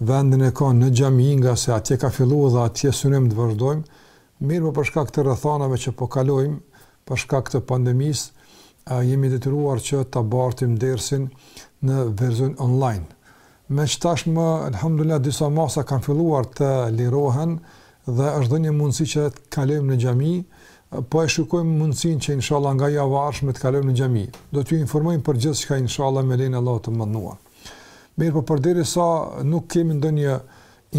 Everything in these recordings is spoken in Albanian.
vendin e ka në xhami ngase atje ka filluar dhe atje synojmë të vazhdojmë, mirëpo për shkak të rrethanave që po kalojmë për shkak të pandemisë jemi detyruar që ta bartim dersin në version online. Meqë tashmë elhamdulillah disa masa kanë filluar të lirohen dhe është dhënë një mundësi që të kalojmë në xhami, po e shikojmë mundësinë që inshallah nga java e ardhshme të kalojmë në xhami. Do t'ju informojmë për gjithçka inshallah me lejen e Allahut të Madhëruar. Mirëpo përderisa nuk kemi ndonjë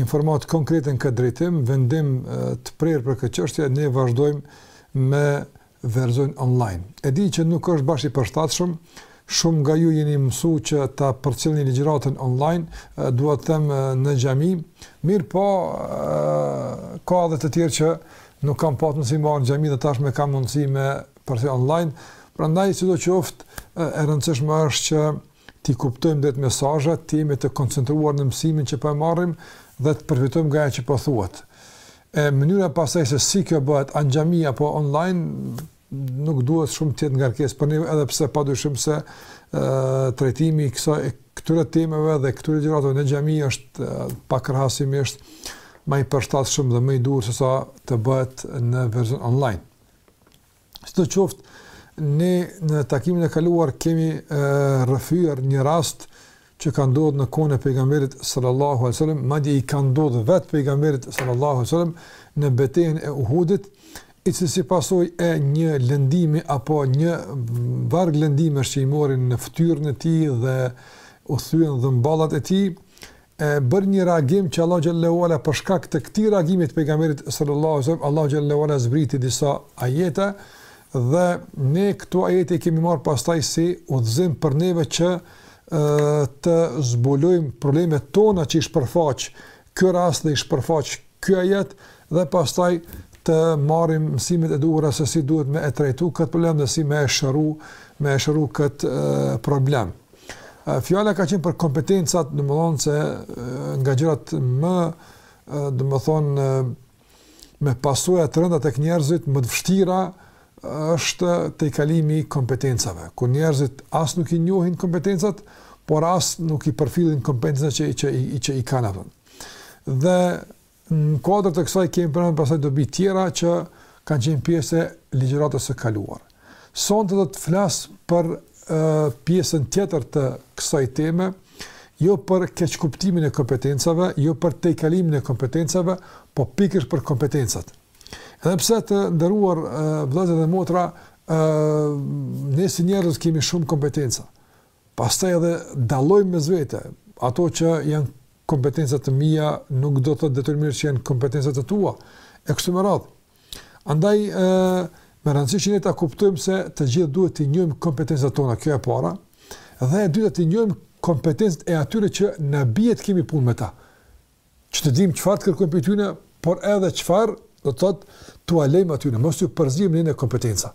informatë konkrete në këtë drejtim, vendim të prerë për këtë çështje, ne vazhdojmë me verzionin online. E di që nuk është bash i përshtatshëm, shumë nga ju jeni mësu që ta përcillni ligjëratën online, dua të them në xhami, mirëpo ka dhe të tjerë që nuk kanë pasë mundësi me ardhë në xhami dhe tashmë kanë mundësi me përcjellë online, prandaj sido qoftë e rëndësishme është që t'i kuptojmë drejt mesazhet, të jemi të koncentruar në mësimin që po e marrim dhe të përfitojmë nga ajo që po thuhet. E mënyra pasaj se si kjo bëhet, a në xhami apo online, nuk duhet shumë të jetë ngarkesë për ne, edhe pse padyshim se ë trajtimi i kësaj këtyre temave dhe këtyre ligjëratave në xhami është pakrahasimisht më i përshtatshëm dhe më i duhur se sa të bëhet në version online. Sido qoftë, ne në takimin e kaluar kemi rrëfyer një rast që ka ndodhur në kohën e pejgamberit sallallahu alajhi wasallam, madje i ka ndodhur vetë pejgamberit sallallahu alajhi wasallam në betejën e Uhudit, i cili si pasojë e një lëndimi apo një varg lëndimesh që i mori në fytyrën e tij dhe iu thyen dhëmballat e tij, e bën një reagim që Allahu xhallahu ala për shkak të këtij reagimi të pejgamberit sallallahu alaihi wasallam Allahu xhallahu ala zbriti disa ajete dhe ne këto ajete i kemi marrë pastaj si udhëzim për neve që të zbulojmë problemet tona që i shpërfaq ky rast dhe i shpërfaq ky ajet dhe pastaj të marrim mësimet e duhura se si duhet me e trajtu këtë problem dhe si me e shëru me e shëru këtë problem. Fjala ka qenë për kompetencat, domethënë se nga gjërat më, domethënë, me pasoja të rënda tek njerëzit, më të vështira, është tejkalimi i kompetencave, kur njerëzit as nuk i njohin kompetencat, por as nuk i përfillin kompetencat që, që, që i kanë avën. Dhe Në kuadër të kësaj kemi përmend pastaj dobi tjera që kanë qenë pjesë e ligjëratës së kaluar. Sonte do të flas për pjesën tjetër të kësaj teme, jo për keqkuptimin e kompetencave, jo për tejkalimin e kompetencave, po pikërisht për kompetencat. Edhe pse të nderuar vëllezër dhe motra, ne si njerëz kemi shumë kompetenca, Pastaj edhe dallojmë mes vete, ato që janë kompetenca të mia nuk do të thotë detyrimisht që janë kompetenca të tua e kështu me radhë. Andaj është me rëndësi që ne ta kuptojmë se të gjithë duhet të njohim kompetencat tona, kjo e para, dhe e dyta të njohim kompetencat e atyre që na bie të kemi punë me ta. Që të dimë çfarë të kërkojmë prej tyre, por edhe çfarë do të thotë t'ua lejmë atyre, mos t'ju përzihemi në kompetenca.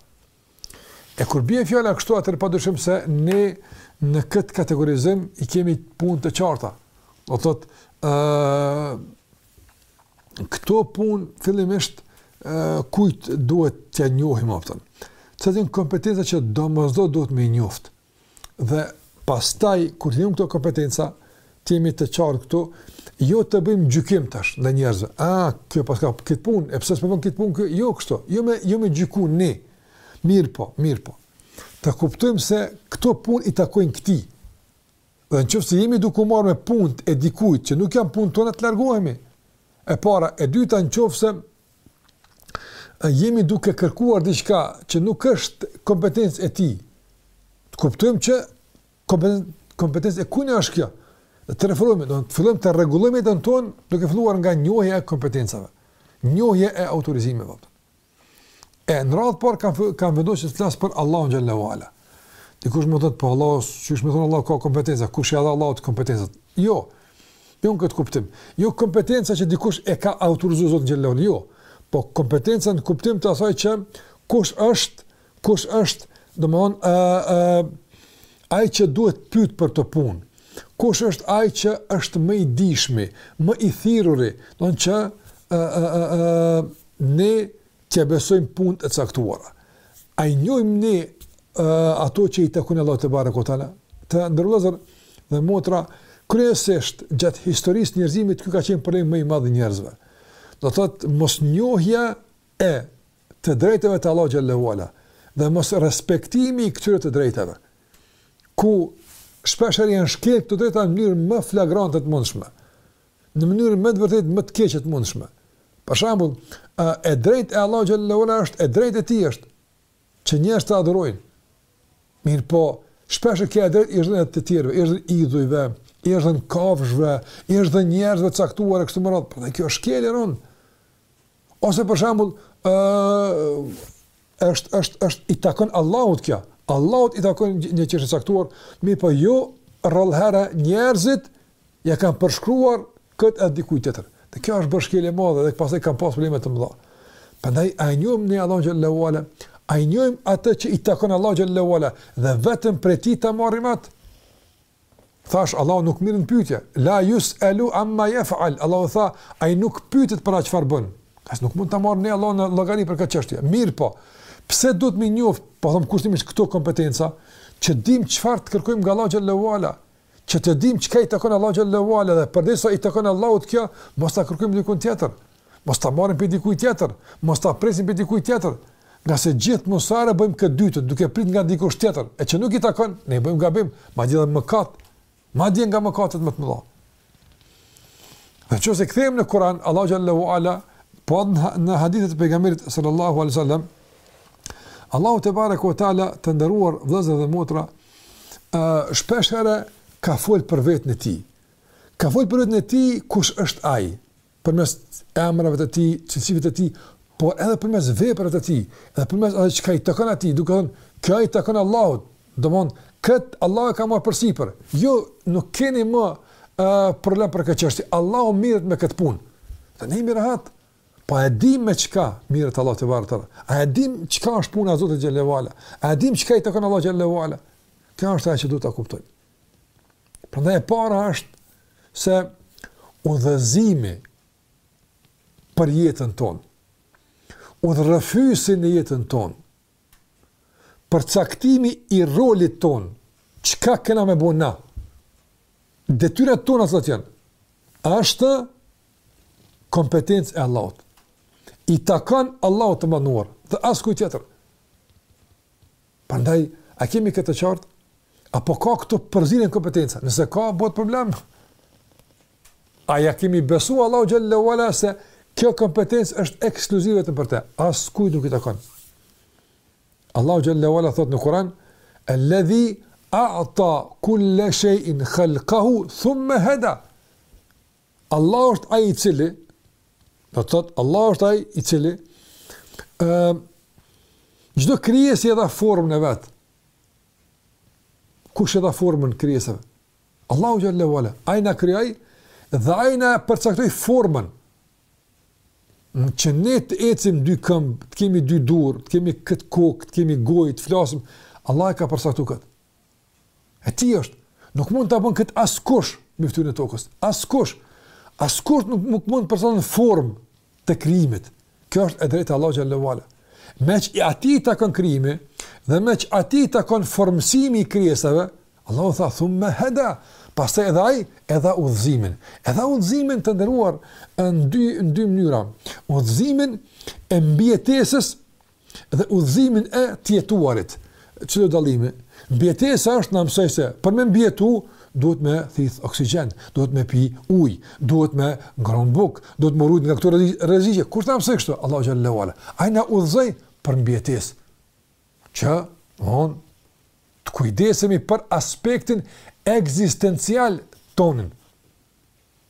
E kur bie fjala kështu atëherë pa dyshim se ne në këtë kategorizim i kemi punë të qarta. Do thotë ë uh, këto punë fillimisht ë uh, kujt duhet t'ia njohim hakun. Çfarë janë kompetencat që domosdo duhet me i njoft? Dhe pastaj kur t'i njohim këto kompetenca, të jemi të qartë këtu, jo të bëjmë gjykim tash ndaj njerëzve. Ah, ky paska këtë punë, e pse s'po bën këtë punë ky? Jo kështu, jo me jo me gjyku ne. Mirëpo, mirëpo. Ta kuptojmë se këto punë i takojnë këtij. Dhe në qoftë se jemi duke u marrë me punët e dikujt që nuk janë punë tona të largohemi. E para, e dyta në qoftë se jemi duke kërkuar diçka që nuk është kompetencë e tij, të kuptojmë që kompetencë e kujna është kjo, dhe të referohemi, do të fillojmë të rregullojmë jetën tonë duke filluar nga njohja e kompetencave, njohja e autorizimeve. E në radhë të parë kam, kam vendos që të flas për Allahun xhel-le ve ala. Dikush më thotë, po Allahu, qysh me thonë Allahu ka kompetenca, kush ia dha Allahut kompetencat? Jo, Jo në këtë kuptim. Jo kompetenca që dikush e ka autorizuar Zotin xhel-le shanuhu, jo. Po kompetenca në kuptim të asaj që kush është, kush është, domethënë ë ë ai që duhet pyet për ato punë. Kush është ai që është më i dijshmi, më i thirruri, domethënë që ë ë ë ne T'ia besojmë punët e caktuara. A i njojmë ne ato që i takojnë Allahut tebareke ve teala? Të nderuar vëllezër dhe motra, kryesisht gjatë historisë së njerëzimit, ky ka qenë problemi më i madh i njerëzve. Do të thotë, mosnjohja e të drejtave të Allahut xhel-le ve ala dhe mosrespektimi i këtyre të drejtave, ku shpeshherë janë shkel këto të drejta në mënyrën më flagrante të mundshme. në mënyrën me të vërtetë më të keqe të mundshme. Për shembull, e drejtë e Allahut xhel-le ve ala është e drejtë e tij është që njerëzit ta adhurojnë. Mirëpo, shpeshherë kjo e drejtë i është dhënë të tjerëve, i është dhënë idhujve, i është dhënë kafshëve, i është dhënë njerëzve të caktuar e kështu me radhë. Prandaj kjo është shkelje e rëndë. Ose për shembull, ë është është është i takon Allahut kjo. Allahut i takon një çështje e caktuar, mirëpo jo rrallëherë njerëzit ia kanë përshkruar këtë edhe dikujt tjetër. Dhe kjo është bërë shkelje e madhe dhe pastaj kanë pas probleme të mëdha. Prandaj a e njohim ne Allahun xhelle ve ala? A e njohim atë që i takon Allahut xhelle ve ala dhe vetëm prej tij ta marrim atë? Thash, Allahu nuk mirret në pytje, la jus'elu amma jef'al, Allahu tha, ai nuk pytet për atë çfarë bën, as nuk mund ta marrim ne Allahun në llogari për këtë çështje, mirëpo, pse duhet me i njoft, po themi kushtimisht këto kompetenca, që të dim çfarë të kërkojmë nga Allahu xhelle ve ala, që të dim çka i takon Allahut xhelle ve ala, dhe përderisa i takon Allahut kjo, mos ta kërkojmë dikun tjetër, Mos ta marrim prej dikujt tjetër, mos ta presim prej dikujt tjetër, ngase gjithmonë sa herë e bëjmë këtë dytën, duke prit nga dikush tjetër, e që nuk i takon, ne i bëjmë gabim, madje edhe mëkat, madje nga mëkatet më të mëdha. Dhe qoftë se kthehemi në Kuran, Allahu xhelle ve ala, po në hadithet e Pejgamberit sallallahu alejhi ve sel-lem, Allahu tebareke ve teala, të nderuar vëllezër dhe motra, shpeshherë ka folë për veten e tij. Ka folë për veten e tij kush është ai, përmes emrave të tij, cilësive të tij, por edhe përmes veprave të tij, edhe përmes asaj çka i takon atij, duke thënë, kjo i takon Allahut. Domthon, kët Allah e ka marrë përsipër. Jo, nuk keni më uh, problem për këtë çështje. Allahu mirret me këtë punë. Dhe ne jemi rahat. Po e dim me çka mirret Allahu tebareke ve teala. A e dim çka është puna e Zotit xhelle ve ala? A e dim çka i takon Allahut xhelle ve ala? Kjo është ajo që duhet ta kuptojmë. Prandaj e para është se udhëzimi për jetën tonë, udhërrëfyesi në jetën tonë, përcaktimi i rolit tonë, çka kena me bo na, detyrat tona si do të jenë, është kompetencë e Allahut. I takon Allahut të Madhëruar, dhe askujt tjetër. Prandaj, a e kemi këtë të qartë? Apo ka këtu përzierje në kompetenca? Nëse ka, bëhet problem. A ia kemi besu Allahut xhelle ve ala se kjo kompetencë është ekskluzive vetëm për te? Askujt nuk i takon. Allahu xhelle ve ala thotë në Kuran, el-ledhi a'ta kulle shejin khalkahu thumme heda. Allahu është ai i cili, do të thotë Allahu është ai i cili ë çdo krijesë i dha formën e vet. Kush e dha formën krijesave? Allahu xhelle ve ala. Ai na krijoi dhe ai na përcaktoi formën. Që ne të ecim dy këmbë, të kemi dy durë, të kemi këtë kokë, të kemi gojë, të flasim, Allah e ka përcaktu këtë. E tij është, nuk mund ta bën këtë askush mbi fytyrën e tokës, askush, askush nuk, nuk mund të përsos një formë të krijimit, kjo është e drejtë e Allahut xhelle ue ala. Meqë atij i takon krijimi, dhe meqë atij i takon formësimi i krijesave, Allahu tha, thumme heda, pastaj edhe ai e dha udhëzimin. E dha udhëzimin të nderuar në dy, në dy mënyra. Udhëzimin e mbijetesës dhe udhëzimin e të jetuarit. Çka dallimi, mbijetesa është na mësoi se për me mbijetu duhet me thith oksigjen, duhet me pi ujë, duhet me ngrënë bukë, duhet me rujt nga këto rreziqe. Kush na mësoi kështu? Allahu xhelle ue ala. Ai na udhëzoi për mbijetesë. Që të kujdesemi për aspektin ekzistencial tonin.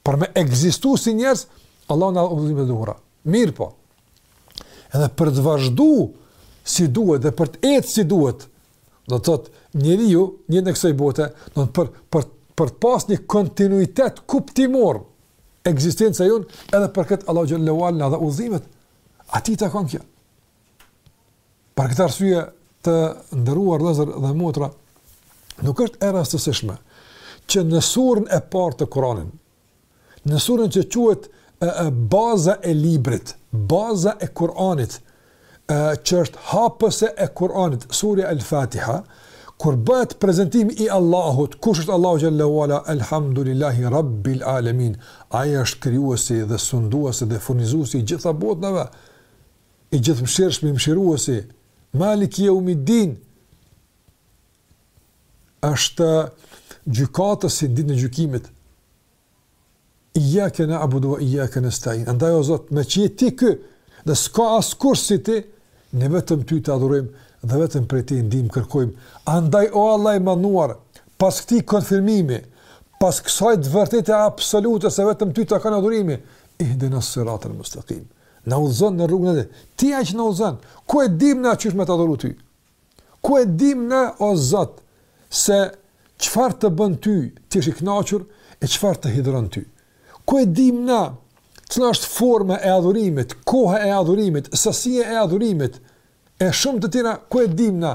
për me ekzistu si njerëz, Allahu na dha udhëzimet e duhura. Mirëpo, edhe për të vazhdu si duhet dhe për të jetu si duhet, do të thotë njeriu, në jetën e kësaj bote, do të për, për, për të pas një kontinuitet kuptimor ekzistenca jonë, edhe për këtë Allahu xhelle ue ala na dha udhëzimet, atij i takon kjo. Për këtë arsye të nderuar vëllezër dhe motra, nuk është e rastësishme që në surën e parë të Kuranit, në surën që quhet e, e, baza e librit, baza e Kuranit, e, që është hapëse e Kuranit, surja El-Fatiha, kur bëhet prezantimi i Allahut, kush është Allahu xhelle ue ala, elhamdulillahi rabbil alamin, ai është krijuesi dhe sunduesi dhe furnizuesi i gjitha botëve. i gjithëmëshirshmi, i mëshiruesi, Maliki jeumiddin, është gjykatësi në ditën e gjykimit, ijjake nabudu ue ijjake nestain, andaj o Zot, meqë je ti ky, dhe s'ka askush si ti, ne vetëm ty të adhurojmë, dhe vetëm prej ty ndihmë kërkojmë, andaj o Allah i madhëruar, pas këtij konfirmimi, pas kësaj të vërtete absolute, se vetëm ty të takon adhurimi, ihdinas siratal mustekim, Na udhëzon në rrugën e drejtë. Ti je që na udhëzon. Ku e dimë na qysh me të adhuru ty? Ku e dimë na o Zot se çfarë të bën ty, të jesh i kënaqur e çfarë të hidhron ty? Ku e dimë na cila është forma e adhurimit, koha e adhurimit, sasia e adhurimit e shumë të tjera, ku e dimë na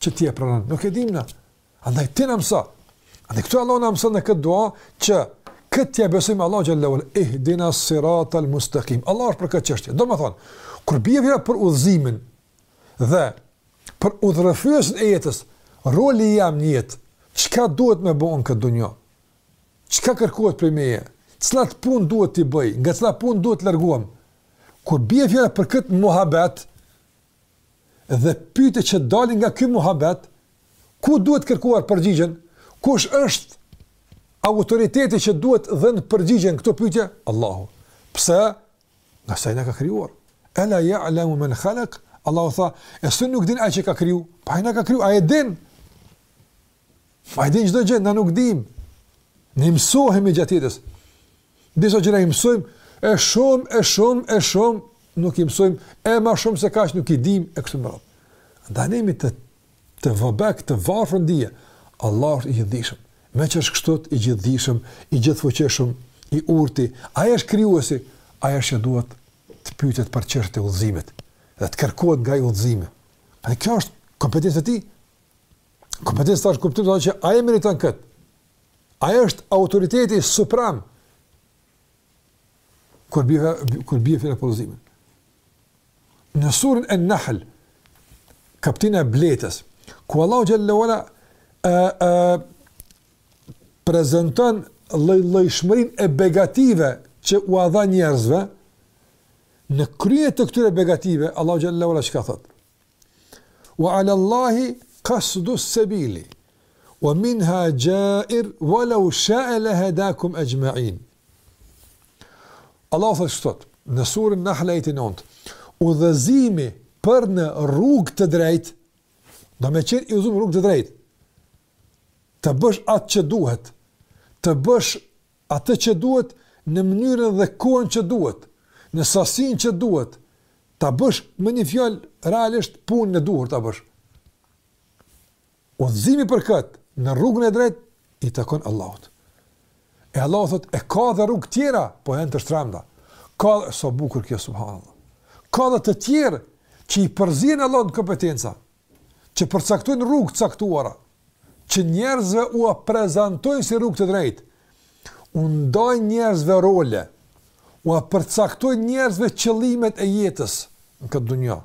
që ti e pranon? Nuk e dimë na. Andaj ti na mëso. Andaj këtu Allahu na mëson në këtë dua që këtë t'ja besojmë Allahut xhelle ue ala, ihdina sirat al mustakim. Allah është për këtë çështje. Domethënë, kur bie fjala për udhëzimin dhe për udhërrëfyesin e jetës, roli jem në jetë, çka duhet me bo në këtë dunja? Çka kërkohet prej meje? Cilat punë duhet t'i bëj? Nga cilat punë duhet të largohem? Kur bie fjala për këtë muhabet, dhe pyetjet që dalin nga ky muhabet, ku duhet kërkuar përgjigjen? Kush është autoriteti që duhet dhënë përgjigjen këtyre pyetje? Allahu. Pse? Ngase ai na ka krijuar. Ela ja'lemu men halak, Allahu tha, e se nuk din ai që ka kriju? Pra ai na ka kriju, ai e din. Ai din çdo gjë, na nuk dim. Ne mësohemi gjatë jetës. Disa gjëra i mësojmë, e shumë, e shumë, e shumë, nuk i mësojmë, e ma shumë se ka që nuk i dim, e kështu me radhë. Andaj ne jemi të, të vobektë, të varfër n'dije. Allah është i gjithëdijshëm. Meqë është kështu, i gjithëdijshëm, i gjithëfuqishëm, i urti. Ai është krijuesi, ai është që duhet të pyetet për çështje të udhëzimit. Dhe të kërkohet nga ai udhëzimi. Dhe kjo është kompetencë e tij, Kompetencë në atë kuptim që ai meriton kët. Ai është autoriteti suprem. Kur bie kur bie fjala për udhëzimin. Në surën En-Nahl, kaptina e bletës, ku Allahu xhallahu ala ë ë prezanton lloj-llojshmërinë e begative që ua dha njerëzve, në krye të këtyre begative, Allahu xhallahu ala çka thotë? Wa ala Allahi qasdu s-sabili wa minha jair wa law sha'a lahadakum ajma'in. Allahu thotë kështu në surën Nahl ajeti 9. Udhëzimi për në rrugë të drejtë domethënë i udhëzon në rrugë të drejtë. Të bësh atë që duhet, të bësh atë që duhet në mënyrën dhe kohën që duhet, në sasinë që duhet, ta bësh me një fjalë realisht punën e duhur ta bësh. Udhëzimi për këtë në rrugën e drejtë i takon Allahut. E Allahu thotë, e ka dhe rrugë tjera, po janë të shtrembta. Ka dhe, sa bukur kjo, subhanallah. Ka dhe të tjerë që i përzihen Allahut në kompetenca, që përcaktojnë rrugë të caktuara, që njerëzve ua prezantojnë si rrugë të drejtë, u ndajnë njerëzve role, ua përcaktojnë njerëzve qëllimet e jetës në këtë dunja.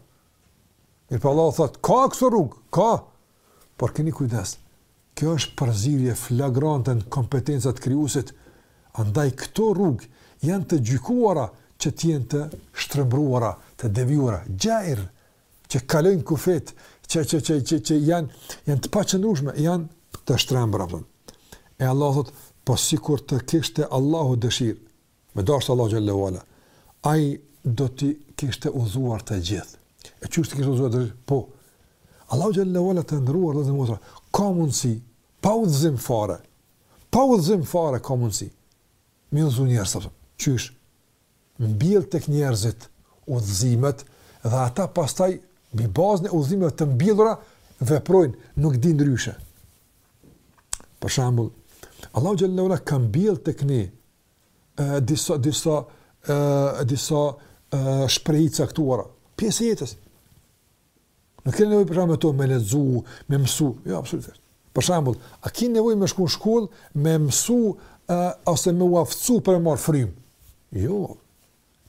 Mirëpo po Allahu thotë, ka këso rrugë, ka, por keni kujdes, kjo është përzierje flagrante në kompetenca të krijuesit, andaj këto rrugë janë të gjykuara që të jenë të shtrembëruara, të devijuara, xhair, që kalojnë kufijtë, që, që, që, që, që janë, janë të paqëndrueshme, janë të shtrembra, përën. E Allahu thotë, po sikur të kishte Allahu dëshirë, me dashtë Allahu xhallahu ala, ai do t'i kishte udhëzuar të gjithë. E qysh t'i kishte udhëzuar të gjithë? Po, Allahu xhallahu ala të nderuar vëllezër e motra, ka mundësi, pa udhëzim fare, pa udhëzim fare, ka mundësi, m'i udhëzu njerëz, qysh, mbjell tek njerëzit udhëzimet dhe ata pastaj mbi bazën e udhëzimeve të mbjellura veprojnë, nuk di ndryshe. Për shembull, Allahu xhallahu ala ka mbjell tek ne ë disa disa ë disa ë shprehje caktuara, pjesë e jetës. Nuk keni nevojë për shembull me to me lexu, me mësu, jo absolutisht. Për shembull, a keni nevojë me shku në shkollë, me mësu uh, ose me u aftësu për të marr frymë? Jo.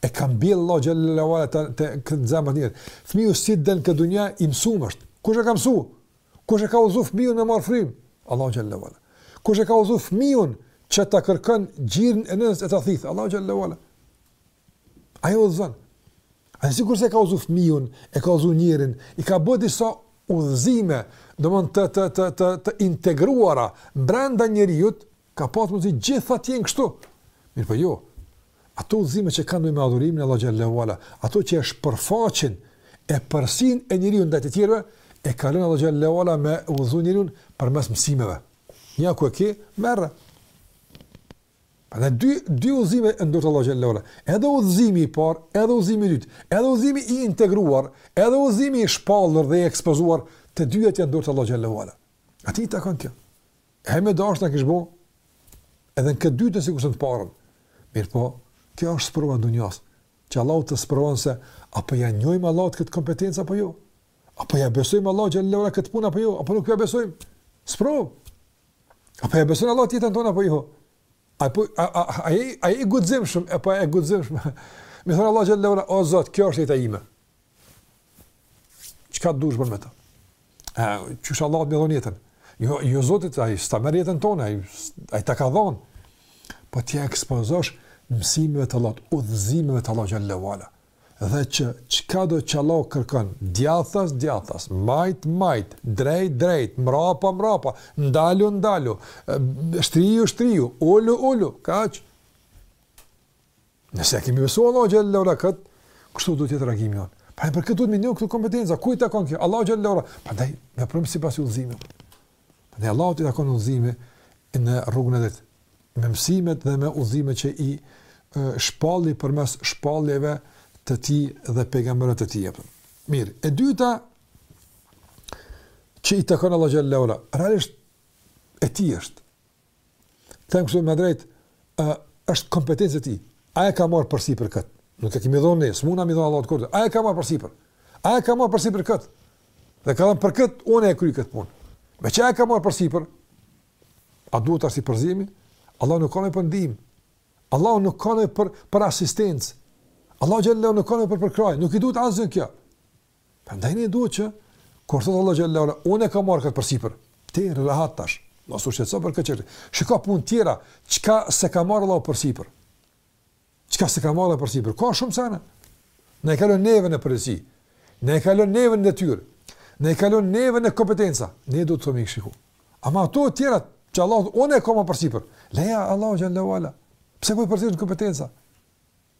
E ka mbjell Allah xhallahu ala te, te kjo zemër te njeri. Fëmiju si të del në këtë dunja, i mësu më është. Kush e ka mësu? Kush e ka udhëzu fëmijën me marr frymë? Allah xhallahu ala. Kush e ka udhëzu fëmijën që ta kërkon gjinin e nënës e ta thithë? Allah xhallahu ala. Ai udhëzon. Ai sikurse e ka udhëzu fëmijën, e ka udhëzu njerin, i ka bë disa udhëzime, domethënë të, të, të, të, të integruara, brenda njeriut, ka patë mundësi të gjitha t'jenë kështu. Mirëpo po jo, ato udhëzime që kanë me adhurimin e Allahut xhallahu ala, ato që e shpërfaqin epërsinë e njeriut ndaj të tjerëve, e ka lën Allah xhallahu ala me udhëzu njeriun përmes mësimeve. Ja ku e ki, merre. Prandaj dy dy udhëzime i ka n'dorë Allahu xhallahu ala. Edhe udhëzimi i parë, edhe udhëzimi i dytë, edhe udhëzimi i integruar, edhe udhëzimi i shpallur dhe i ekspozuar, të dyja janë n'dorë të Allahu xhallahu ala. Atij i takon kjo. E me dash e kish bë. Edhe këtë t'dytën sikur të parën. Mirëpo, kjo është sprova e dunjas. Që Allahu të sprovon se a po ja njohim Allahut këtë kompetencë apo jo. A po ja besojmë Allahu xhallahu ala këtë punë apo jo, apo nuk ja besojmë. Sprovë. A po ja besojmë Allahut jetën tonë, apo jo? Apo, a, a, a, a, e guxim shumë, apo e guxim shumë? Me i thonë Allahut xhallahu ala, o Zot, kjo është jeta ime. Çka të dush bën me ta? A, ç'është Allahut me i dhonë jetën? Jo, jo Zoti, ai s'ta merr jetën tonë, ai, ai ta ka dhonë. Po t'ja ekspozosh mësimeve të Allah, udhëzimeve të Allahut xhallahu ala. dhe që çkado që Allahu kërkon, djathtas, djathtas, majt, majt, drejt, drejt, mrapa, mrapa, ndalu, ndalu, shtriu, shtriu, ulu, ulu, kaq. Nëse e kemi besu Allahu xhallahu ala këtë, kështu duhet t'jetë reagimi jonë. Pra për këtë duhet me njoh këtë kompetencë, kujt i takon kjo? Allahut xhallahu ala, prandaj, ne veprojmë sipas udhëzimit. Dhe Allahut i takon udhëzimi në rrugën e drejtë, me mësimet dhe me udhëzimet që i shpalli përmes shpalljeve të tij dhe pejgamberëve të tij. Mirë, e dyta që i takon Allahut xhallahu ala, realisht e tij është. Them kështu me drejt, ë është kompetencë e tij. Ai e ka marrë përsipër kët. Nuk e kemi dhënë ne, s'mundna me i dhënë Allahut kurrë. Ai e ka marrë përsipër. Ai e ka marrë përsipër kët. Dhe ka thënë për kët, unë e kryj kët punë. Me çka e ka marrë përsipër? A duhet t'i përzihmi? Allahu nuk ka nevojë për ndihmë. Allahu nuk ka nevojë për për asistencë. Allahu xhallahu nuk ka nevojë për përkrahje. Nuk i duhet asgjë kjo. Prandaj ne duhet që kur thot Allahu xhallahu ala, unë e kam marrë këtë përsipër. Ti rri rahat tash. Mos u shqetëso për këtë çështje. Shiko punë tjera, çka s'e ka marrë Allahu përsipër. Çka s'e ka marrë përsipër. Ka shumë sana. Na e ka lon neve në përgjegjësi. Na e ka lon neve në detyrë. Na e ka lon neve në kompetenca. Ne do të themi shiku. Ama ato të tjera që Allahu i ka marrë përsipër. Leja Allahut xhallahu ala. Pse po përzihesh në kompetenca?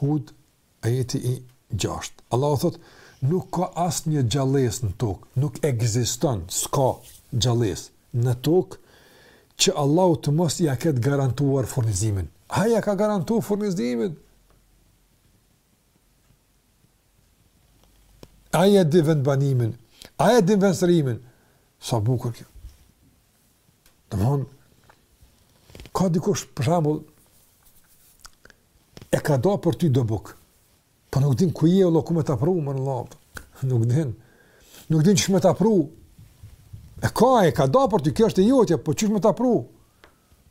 Hud, ajeti i gjashtë. Allahu thot, nuk ka asnjë gjallesë në tokë, nuk ekziston, s'ka gjallesë në tokë, që Allahu të mos ia ketë garantuar furnizimin. Ai ia ka garantu furnizimin. Ai ia di vendbanimin, ai ia di vendstrehimin. Sa bukur kjo. Domethënë, ka dikush, për shembull, e ka da për ty dëbuk, po nuk din ku je, ku me ta pru, më në lapë, nuk din, nuk din qysh me ta pru, e ka, e ka da për ty, kjo është e jotja, po qysh me ta pru,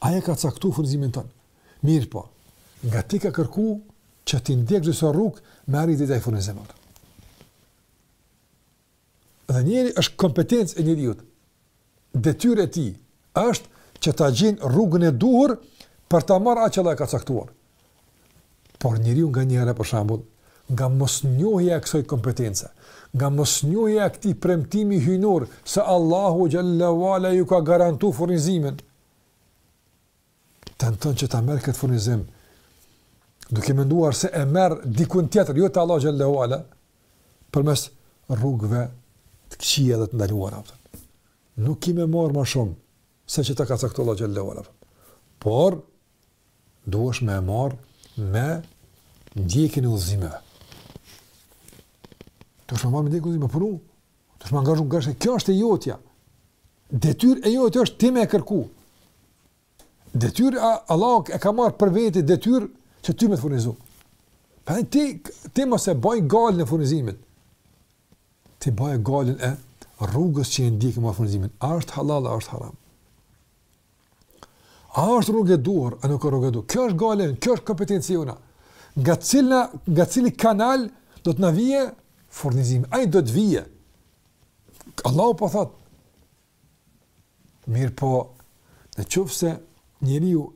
Ai e ka caktu furnizimin tond. Mirëpo, nga ti ka kërku që t'i ndjek disa rrugë me arritë te ai furnizim. Dhe njeri është kompetencë e njeriut. Detyrë e tij është që ta gjejë rrugën e duhur për ta marrë atë që Allahu e ka caktuar. Por njeriu nganjëherë për shembull, nga mosnjohja e kësaj kompetence, nga mosnjohja e këtij premtimi hyjnor se Allahu xhalla wala ju ka garantuar furnizimin, tenton që ta merr këtë furnizim duke menduar se e merr dikun tjetër, jo te Allahu xhalla wala, përmes rrugëve të këqija dhe të ndaluara. Nuk ki me marrë ma shumë se çka ta ka caktuar Allahu xhalla wala. Por Duhesh me e marrë me ndjekjen e udhëzimeve. Duhesh me e marrë me ndjekjen e udhëzimeve, punu, duhesh me u angazhu, nga shë, kjo është e jotja. Detyr e jotja është ti me e kërku. Detyr, a, Allah e ka marrë për veti detyr që ty me të furnizu. Prej ti, ti mos e baj gajlen e furnizimit. Ti baje gajlen e rrugës që e ndjek në furnizimin. A është hallall, a është haram. A është rrugë e duhur, a nuk është rrugë e duhur? Kjo është gajle, kjo është kompetencë jona. Nga cilna, nga cili kanal do të na vijë furnizimi? Ai do të vijë. Allahu po thotë. Mirëpo, në qoftë se njeriu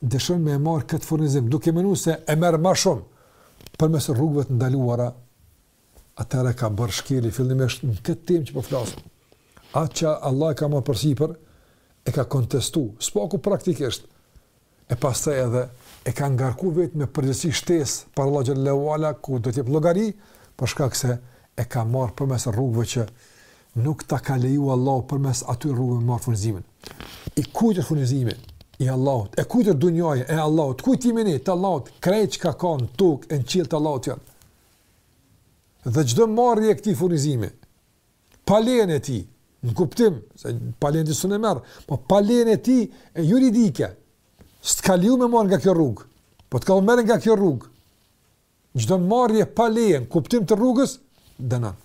dëshon me marrë këtë furnizim, duke menuar se e merr më shumë përmes rrugëve të ndaluara, atëherë ka bërë shkelje fillimisht në këtë temë që po flasim. Atë që Allahu e ka marrë përsipër, e ka kontestu, së paku praktikisht, e pastaj edhe e ka ngarku veten me përgjegjësi shtesë para Allahut xhelle ve ala, ku do t'jep llogari, për shkak se e ka marrë përmes rrugëve që nuk ta ka leju Allahu përmes atyre rrugëve me marrë furnizimin. I kujt është furnizimi, i Allahut, e kujt është dunjaja, e Allahut, të kujt jemi ne, të Allahut, krejt çka ka në tokë, e në qiell të Allahut janë. dhe çdo marrje e këtij furnizimi pa lejen e tij, në kuptim se pa lejen e tij s'un e merr, po pa lejen e tij juridike. S'ta ka leju me marrë nga kjo rrugë. Po të ka u merr nga kjo rrugë. Çdo marrje pa leje, në kuptim të rrugës dënon.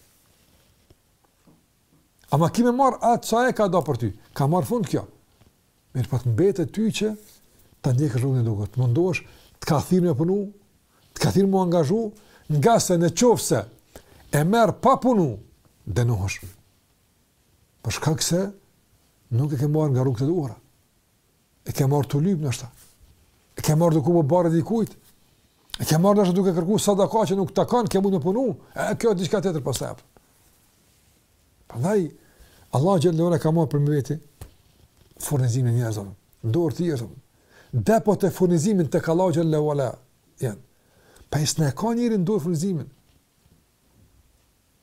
Ama ki me marrë atë sa e ka da për ty. Ka marrë fund kjo. Mirëpo të mbetet ty që ta ndjekësh rrugën e duhur. Të mundohesh, të ka thirrë me punu, të ka thirrë m'u angazhu, ngase në qoftë se e merr pa punu, dënohesh. Për shkak se nuk e ke marrë nga rrugët e duhura. E ke marrë tu lypë ndoshta. E ke marrë duke u ba barrë dikujt. E ke marrë ndoshta duke kërku sadaka që nuk të takon, ke mund me punu. E kjo është diçka tjetër pastaj. Prandaj, Allahu xhelle ve ala ka marrë përmbi veti furnizimin e njerëzve. Në dorë të tij është. Depot e furnizimit tek Allahu xhelle ve ala janë. Pra, s'e ka njeri në dorë furnizimin.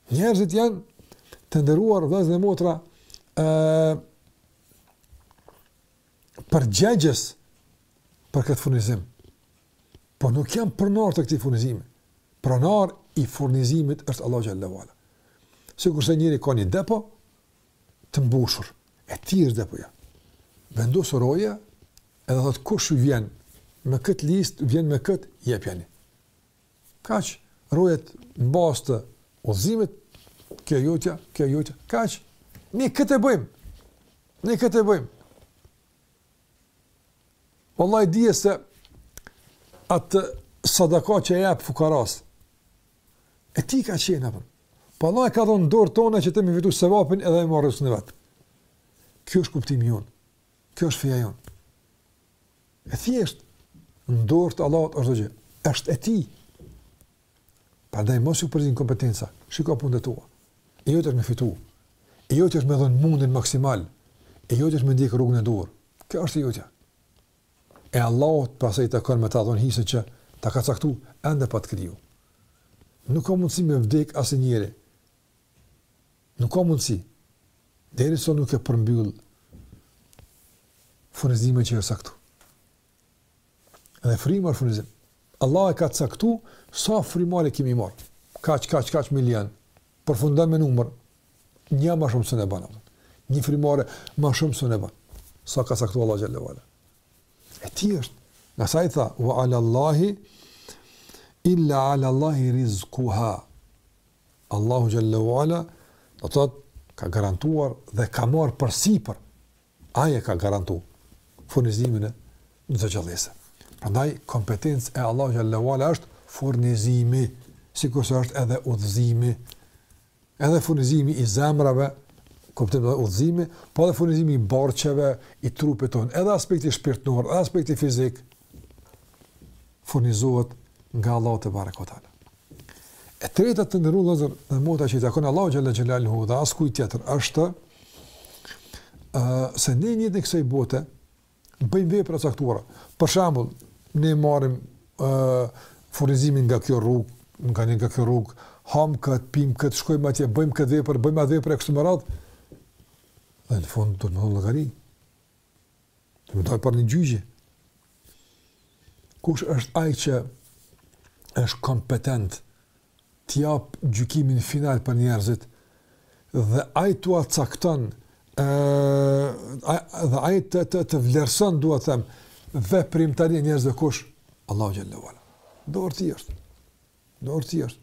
Njerëzit janë të nderuar vëllezër dhe motra, përgjegjës për këtë furnizim. Por nuk janë pronarë të këtij furnizimi. Pronar i furnizimit është Allahu xhelle ve ala. Sikurse njëri ka një depo të mbushur, e tij është depoja. Vendos roje edhe thotë kush vjen me këtë listë, vjen me këtë, jepjani. Kaq, rojet në bazë të udhëzimit, kjo jotja, kjo jotja, kaq, ne këtë e bëjmë, ne këtë e bëjmë. Vallahi dije se atë sadaka që e ap fukarasë, e tij ka qenë, apo? Po Allahu e ka dhonë në dorë tonë që ti me e fitu sevapin edhe e marrës në vetë. Kjo është kuptimi jonë, kjo është feja jonë. E thjesht, në dorë të Allahut është çdo gjë. Është e tij. Prandaj mos ju përzini kompetencave. Shiko punën tënde. E jotja është me fitu. E jotja është me dhënë mundin maksimal. E jotja është me ndjek rrugën e duhur. Kjo është e jotja. E Allahut pasaj të ka me ta dhon hisen që të ka caktu, ende pa të kriju. Nuk ka mundësi me vdek asnjë njeri. Nuk ka mundësi, derisa nuk e përmbyll furnizimin që e ka caktu. Edhe fryma furnizim. Allah e ka caktu sa frymëmarrje kemi me marrë. Kaq, kaq, kaq milion. Përfundon me numër. Një ma shumë s'e ban. Një frymëmarrje ma shumë s'e ban. Sa ka caktu Allahu xhalla uala. E tij është. Ngase ai tha, wa ala Allahi, illa ala Allahi rizkuha. Allahu xhalla uala e ka garantuar dhe ka marr përsipër ai e ka garantuar furnizimin e çdo gjallese. Prandaj kompetencë e Allahut xhalla uala është furnizimi, sikurse është edhe udhëzimi. Edhe furnizimi i zemrave, kuptim dhe udhëzimi, po edhe furnizimi i barqeve, i trupit tonë, edhe aspekti shpirtnor, edhe aspekti fizik, furnizohet nga Allahu tebareke ue teala. E treta të nderuar vllezër dhe motra që i takon Allahut xhelle xhelaluhu dhe askujt tjetër është uh, se ne në jetën e kësaj bote bëjmë vepra të caktuara. Për shembull, ne marrim uh, furnizimin nga kjo rrugë, nga një nga kjo rrugë, hamë këtë, pimë këtë, shkojmë atje, bëjmë këtë vepër, bëjmë atë vepër e kështu me radhë. Dhe në fund do të japim llogari. Do të dalim para një gjyqi. Kush është ai që është kompetent të jap gjykimin final për njerëzit dhe ai t'ua cakton ë dhe ai të të të vlerëson dua të them veprimtarinë e njerëzve kush Allahu xhallahu ala. N'dorë të tij është. N'dorë të tij është.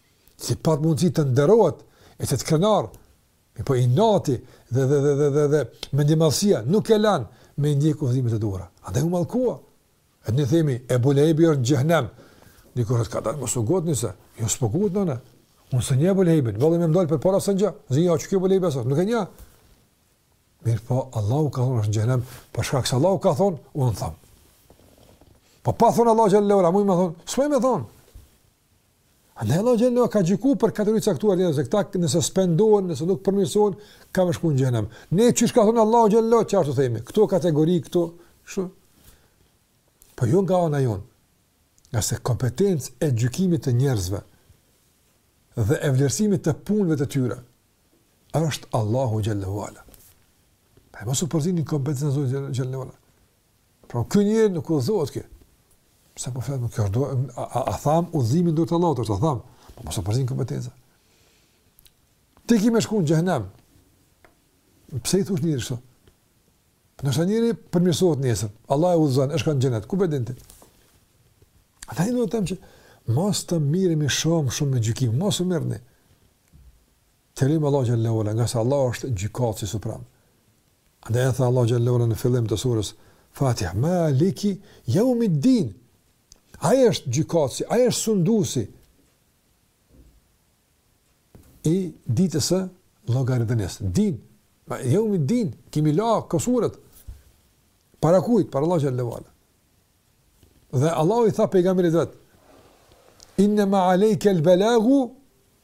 që e pat mundësi të nderohet e të jetë krenar, mirëpo inati dhe, dhe, dhe, dhe, dhe, dhe mendjemadhësia nuk e lanë me i ndjek udhëzimet e duhura. Ai dhe u mallkua. E ne themi, Ebu Lehebi është në gjëhnem. Një kërët ka dalë, mos u gotë njëse. Jo, s'po gotë në në. Unë s'e njoh Ebu Lehebin, vëllë me mdojnë përpara s'e njoh. Zë një, a që ky Ebu Lehebi sot, nuk e njoh. Mirëpo, Allahu ka thonë është në xhehenem, për shkak se Allahu ka thonë, unë tham. Po pa thonë Allahu xhalla uala, muj me thonë, s'muj me thonë. Andaj Allahu xhallahu ka gjykuar për kategori të caktuara njerëz se këta nëse s'pendohen, nëse nuk përmirësohen, kanë me shku në xhehenem. Ne qysh ka thënë Allahu xhallahu ashtu themi. Këto kategori këto, kështu. Po jo nga ana jon. Ngase kompetencë e gjykimit të njerëzve dhe e vlerësimit të punëve të tyre është e Allahut xhallahu ala. Pra mos u përzini në kompetencën e Zotit xhallahu ala. Pra ky njeri nuk udhëzohet kurrë. Pse po flet kjo do a, a, a tham udhëzimi n'dorë të Allahut, është a tham. Po mos i përzi kompetencat. Ti ki me shku në xhehnem. Pse i thush njerit ashtu? Po ndoshta njeri përmirësohet nesër. Allah e udhëzon, e shkon në xhenet. Ku pe din ti? A ta i do të them që mos të mirremi shumë, shumë me gjykim. Mos u mirrni. T'ia lëmë Allahut xhelle ve ala, ngase Allahu është Gjykatësi Suprem. Andaj e tha Allahu xhelle ve ala në fillim të surës Fatiha, Maliki yawmiddin. Ai është Gjykatësi, ai është sunduesi i ditës së llogaridhënies. Din, ma yawmiddin, ki me i la kusuret. Para kujt? Para Allahut xhelle ve ala. Dhe Allahu i tha pejgamberit vet: "Inna ma alejka al-balagu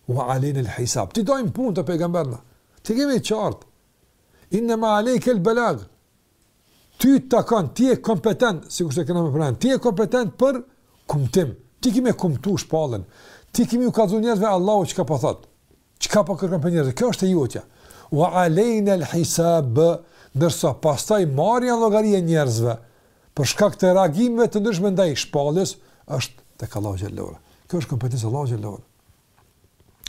wa alejna al-hisab." T'i dajmë punët, pejgamber, na t'i kemi qartë. Inna ma alejka al-balag. Ty të takon, ti je kompetent, sikur se kemi pranë. Ti je kompetent për kumtim. Ti ki me kumtu shpalljen. Ti ki me u kallzu njerëzve Allahu çka po thot. Çka po kërkon për njerëzit? Kjo është e jotja. Wa alejna al-hisab, ndërsa pastaj marrja në llogari e njerëzve për shkak të reagimeve të ndryshme ndaj shpalljes është tek Allahu xhelle ve ala. Kjo është kompetencë e Allahut xhelle ve ala.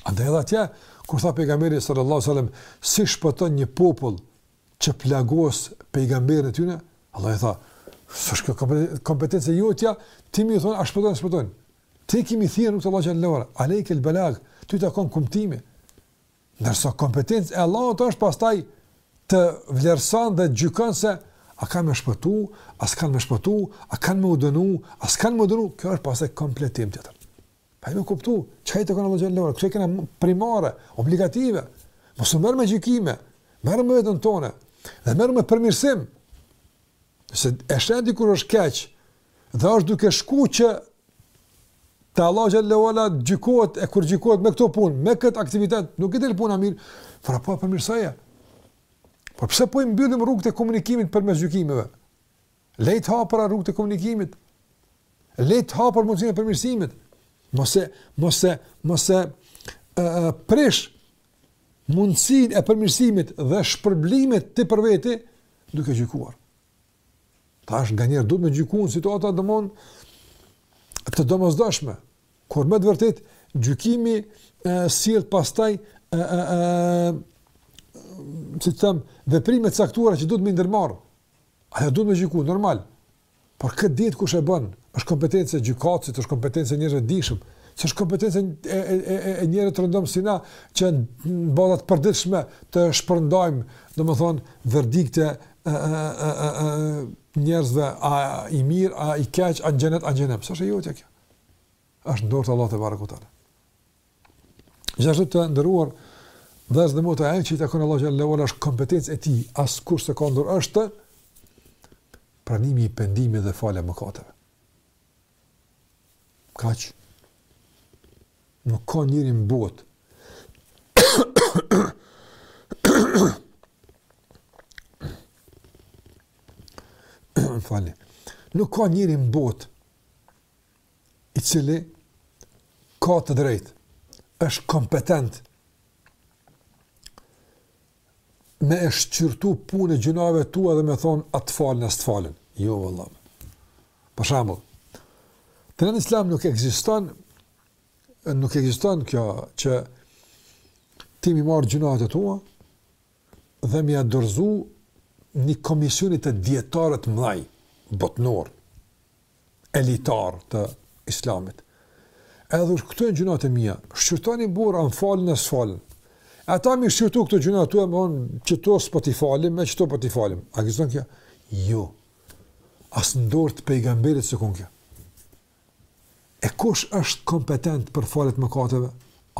Andaj edhe atje kur tha pejgamberi sallallahu alaihi wasallam si shpëton një popull që plagos pejgamberin e tyre, Allah i tha, s'është kjo kompetencë e jotja, ti me thanë a shpëton, s'shpëton. Ti ki me i thirr te Allahu xhelle ve ala, alejk el belag, ty të takon kumtimi. Ndërsa kompetencë e Allahut është pastaj të vlerëson dhe të gjykon se a kanë me shpëtu, a s'kanë me shpëtu, a kanë me u dënu, a s'kanë me u dënu, kjo është pastaj komplet temë tjetër. Pra me kuptu çka i takon Allahut xhelle ve ala, këtë e kena primare, obligative, mos merru me gjykime, merru me veten tande, dhe merru me përmirësim, nëse e sheh dikush është keq, dhe është duke shku që te Allahu xhelle ve ala gjykohet e kur gjykohet me këto punë, me këtë aktivitet, nuk i del puna mirë, afroju e përmirësoje. Por pse po i mbyllim rrugët e komunikimit përmes gjykimeve? Lej të hapura rrugët e komunikimit, lej të hapur mundësin e përmirësimit, mos e, mos e, mos e, prish mundësin e përmirësimit dhe shpërblimit ti për veti, duke gjykuar. Tash nganjëherë duhet me gjyku në situata domethënë të domosdoshme, kur me të vërtit gjykimi e, sjell pastaj e, e, e, si të them, veprime të caktuara që duhet me ndërmarr, aty duhet me gjyku, normal, por këtë dihet kush e bën, është kompetencë e gjykatësit, është kompetencë e njerëzve të dijshëm, s'është kompetencë e, e, e, e njerëzve të rëndomtë si na, që në debatet e përditshme të shpërndajmë, domethënë, verdikte njerëzve, a i mirë, a i keq, a në xhenet, a në xhenem. S'është e jotja kjo. Është n'dorë të Allahut tebareke ue teala. Gjithashtu të nderuar, dhe ajo që i takon Allahut xhel-le ue ala është kompetencë e tij, askush s'e ka n'dorë, është pranimi i pendimit dhe falja e mëkateve. Kaq. Nuk ka njeri në botë. Fali. Nuk ka njeri në botë i cili ka të drejtë, është kompetent me e shqyrtu punën e gjynaheve tua dhe me thonë a t'falen a s't'falen. Jo, vëllam. Për shembull, te na në islam nuk ekziston, nuk ekziston kjo që ti me i marrë gjynahet e tua dhe me ia dorëzu një komisioni të dijetarëve t'mdhaj, botëror, elitar të islamit. Edhe qe këtu gjynahet e mia, shqyrtoni burra, a m'falen a s'falen. E ata me i shqyrtu këto gjynahet e me thonë, qëto s'po t'i falim, e qëto po t'i falim. A ekziston kjo? Jo. As n'dorë të pejgamberit s'ka kenë kjo. E kush është kompetent për falje t'mëkateve?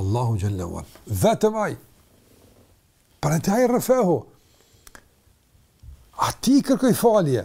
Allahu xhel-le ue ala. Vetëm ai. Prandaj atij rrëfehu. Atij kërkoji falje.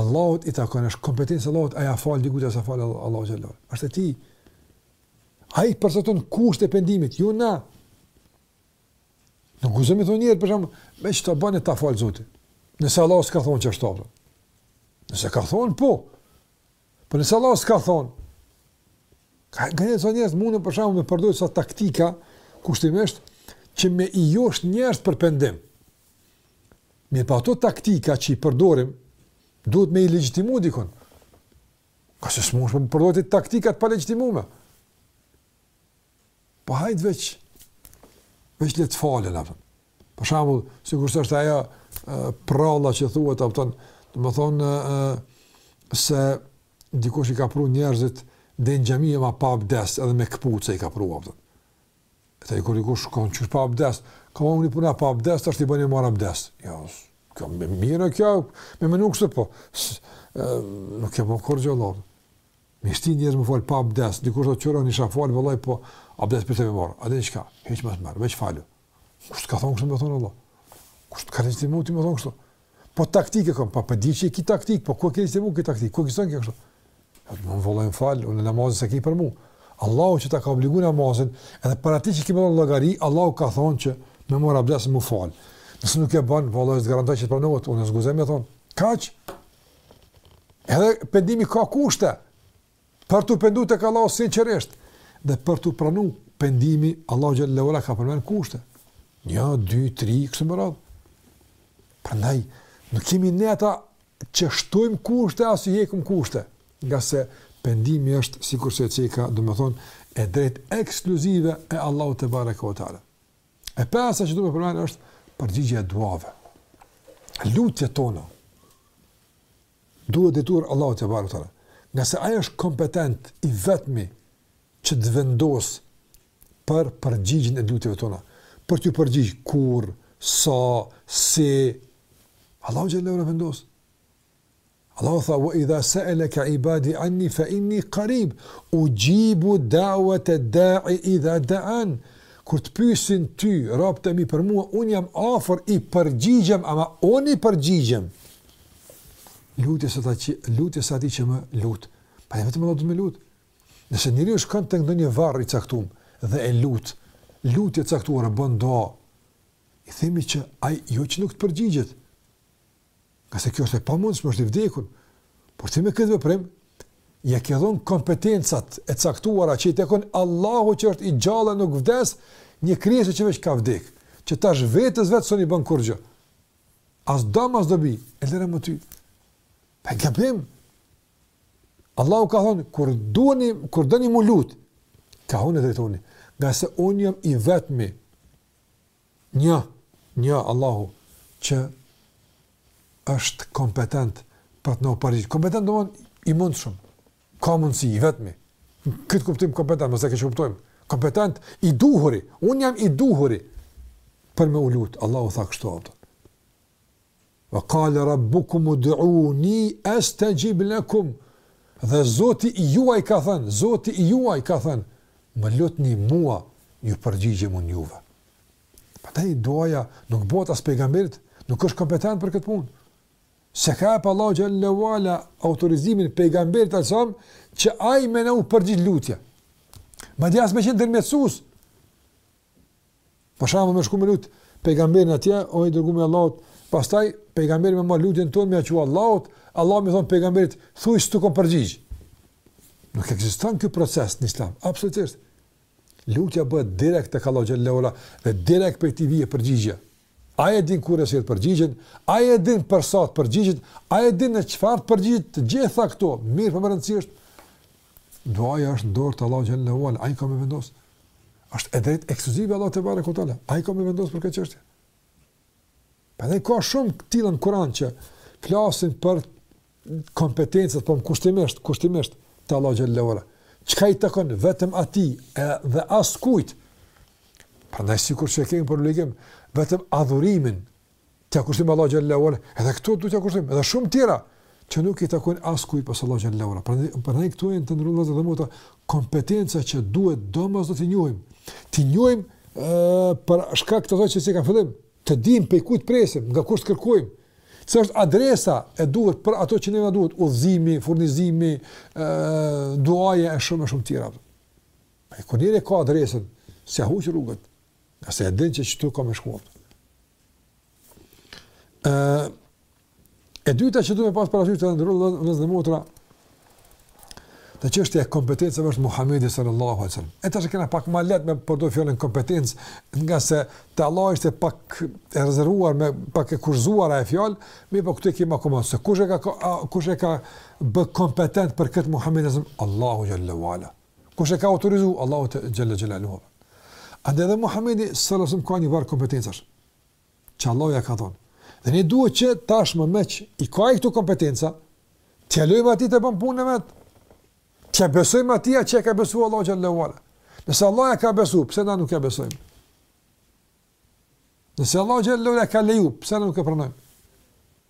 Allahut i takon, është kompetencë e Allahut, a ia fal dikujt a s'ia fal Allahu xhel-le ue ala. është e tij. Ai përcakton kushtet e pendimit, jo na. Nuk guxojmë me i thonë njerit, për shembull, me qëta bane ta fal Zoti. Nëse Allahu s'ka thonë qishtu pra. Nëse ka thonë, po. Po nëse Allahu s'ka thonë, ka nganjëherë njerëz munden për shembull me përdorë disa taktika, kushtimisht, që me i joshë njerëzit për pendim. Mirëpo ato taktika që i përdorim, duhet me i legjitimu dikush. Kah se s'munesh me përdorë taktika të palegjitimume. Po hajt veç, veç le të falen, a kupton. Për shembull, sikurse është ajo përralla që thuhet, a kupton, domethonë se dikush i ka pru njerëzit dhe në xhami ama pa abdes edhe me këpucë i ka pru, a kupton. E tash kur dikush ka thonë qysh pa abdes, ka thonë i pruna pa abdes, tash ti bëni marrë abdes. Ja, kjo, më mirë kjo, me më nuk se po, nuk e më kërë gjë, a kupton. Me shti njerëz me u fal pa abdes, dikush do të qëron isha fal vallahi po abdes për të me marr. A dini çka? Hiç mos marr, veç falu. Kush të ka thonë kështu me thonë Allah? Kush të ka thënë me ti me thonë kështu? Po taktikë kam, pa po di që ki taktikë, po ku ke se mu ki taktik, ku ke msu kështu? Po more vallahi me u fal, unë namazin s'e ki për mua. Allahu që ta ka obliguar namazin, edhe para ti që ki me dhonë llogari, Allahu ka thonë që me marr abdes me u fal. Nëse nuk e bën, vallahi s'të garantoj që pranohet, unë s'guxoj me thonë. Kaq? Edhe pendimi ka kushte, për t'u pendu tek Allahu sinqerisht, dhe për t'u pranu pendimi, Allahu xhelle ve ala ka përmend kushte. Një, dy, tri, kështu me radhë. Prandaj, nuk jemi ne ata që shtojmë kushte, as i hekum kushte. Ngase pendimi është, sikurse e ceka, domethonë, e drejtë ekskluzive e Allahut tebareke ve teala. E pesta që duhet të përmend është përgjigja e duave. Lutjet tona duhet drejtuar Allahut tebareke ve teala. Ngase ai është kompetent i vetmi që të vendosë për përgjigjen e lutjeve tona. Për t'ju përgjigj kur, sa, si Allahu xhelle ve ala vendos. Allahu tha, Wa idha sa'alaka ibadi anni fa inni qarib, ujibu da'wata da'i idha da'an, Kur të pyesin ty robt e mi për mua, unë jam afër i përgjigjem, ama unë i përgjigjem lutjes së atij, lutjes së atij që më lut. Pra vetëm Allahun duhet me lut. Nëse njeriu shkon tek ndonjë varr i caktuar dhe e lut, lutje të caktuara bën dua. I themi që ai jo që nuk të përgjigjet, Ngase kjo është e pamundshme, se është i vdekun. Por ti me këtë veprim, ia ke dhonë kompetencat e caktuara që i takojnë Allahut që është i gjallë nuk vdes, një krijese që veç ka vdek, që tash vetes vet s'mun i bën kurrgjë. As dam, as dobi, e lëre më ty. Pra gabim. Allahu ka thonë, kur, duani, kur doni m'u lutë, kah unë drejtonu, ngase unë jam i vetmi, Një, një Allahu që është kompetent për të na u përgjigj. Kompetent domethon i mundshëm. Ka mundësi i vetmi. Këtë kuptim kompetent, mos e keqkuptojmë. Kompetent i duhuri, un jam i duhuri për me u lut. Allahu tha kështu. Wa qala rabbukum ud'uni astajib lakum. Dhe Zoti juaj ka thënë, Zoti juaj ka thënë, më lutni mua, ju përgjigjem unë juve. Prandaj duaja nuk bëhet as pejgamberit, nuk është kompetent për këtë punë. S'ia ka jep Allahu xhelle ve ala autorizimin pejgamberit alejhi selam që ai me na u përgjigj lutjeve. Madje as me qenë ndërmjetësues. Për shembull, me shku me lut pejgamberin atje, o i dërguar i Allahut, pastaj pejgamberi me ma marr lutjen tonë me ia çu Allahut, Allahu me i thon pejgamberit, thuaj se t'u kam përgjigj. Nuk ekziston ky proces në Islam, absolutisht. Lutja bëhet direkt tek Allahu xhallahu ala dhe direkt prej tij vjen përgjigjja. Ai e din kur e si të përgjigjet, ai e din për sa të përgjigjet, ai e din në çfarë të përgjigjet, të gjitha këto, mirëpo me rëndësi është, duaja është në dorë të Allahut xhallahu ala, ai ka me vendosë, është e drejtë ekskluzive e Allahut tebareke ve teala, ai ka me vendosë për këtë qështje. Prandaj ka shumë të tilla në Kuran që flasin për kompetencat, po them kushtimisht, kushtimisht te Allahu xhallahu ala. Çka i takon vetëm atij edhe askujt. Prandaj sikur që kemi për obligim vetëm adhurimin t'ia kushtojmë Allahut xhallahu ala, edhe këto duhet t'ia kushtojmë, edhe shumë tjera që nuk i takojnë askujt pos Allahut xhallahu ala. Prandaj prandaj këto janë, të nderuar vëllezër edhe motra, kompetenca që duhet domosdo t'i njohim. T'i njohim për shkak të asaj që si në fillim, Të dimë prej kujt të presim, nga kush të kërkojmë, cila është adresa e duhur për ato që ne na duhet, udhëzimi, furnizimi, ë duaja e shumë e shumë tjera. E kur njeri e ka adresën, s'ia huq rrugës, nëse e din që qetu ka me shku. E dyta që duhet pas parasysh të nderuar vëllezër dhe motra te çështja e kompetencave është Muhamedi sallallahu alaihi wasallam. E tash e kena pak më lehtë me përdor fjalën kompetencë, ngase te Allah ishte pak e rezervuar me pak e kushtëzuar ajo fjalë, mirëpo këtu e kemi akoma se kush e ka kush e ka bë kompetent për këtë Muhamedi sallallahu alaihi wasallam, Allahu xhallahu ala. Kush e ka autorizuar Allahu xhallahu xhallahu. E edhe Muhamedi sallallahu alaihi wasallam ka një varg kompetencash. Që Allahu ia ka dhonë, dhe ne duhet që tashmë meqë i ka ai këto kompetenca, t'ja lejojmë atij ta bën punën e vet. T'ja besojmë atij atë që ia ka besu Allahu xhallahu ala. Nëse Allahu ia ka besu, pse na nuk ia besojmë? Nëse Allah xhallahu ala e ka leju, pse na nuk e pranojmë?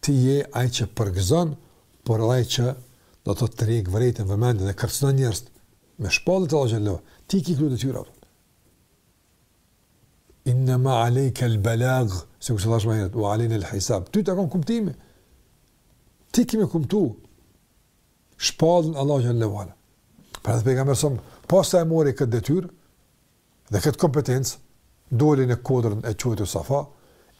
Ti je ai që përgëzon, por edhe ai që, do të thotë, tërheq vërejtjen, vëmendjen dhe kërcënon njerëzit me shpalljen e Allahut xhallahu ala. Ti i ke këto detyra. Inna ma alejka al balag, sikur të thash më herët, wa alejna al hisab. Ty të takon kumtimi. Ti ki me kumtu shpalljen e Allahut xhallahu ala. Prandaj pejgamberi s.a.s. pasi e mori këtë detyrë, Dhe këtë kompetencë doli në kodrën e quajtur Safa,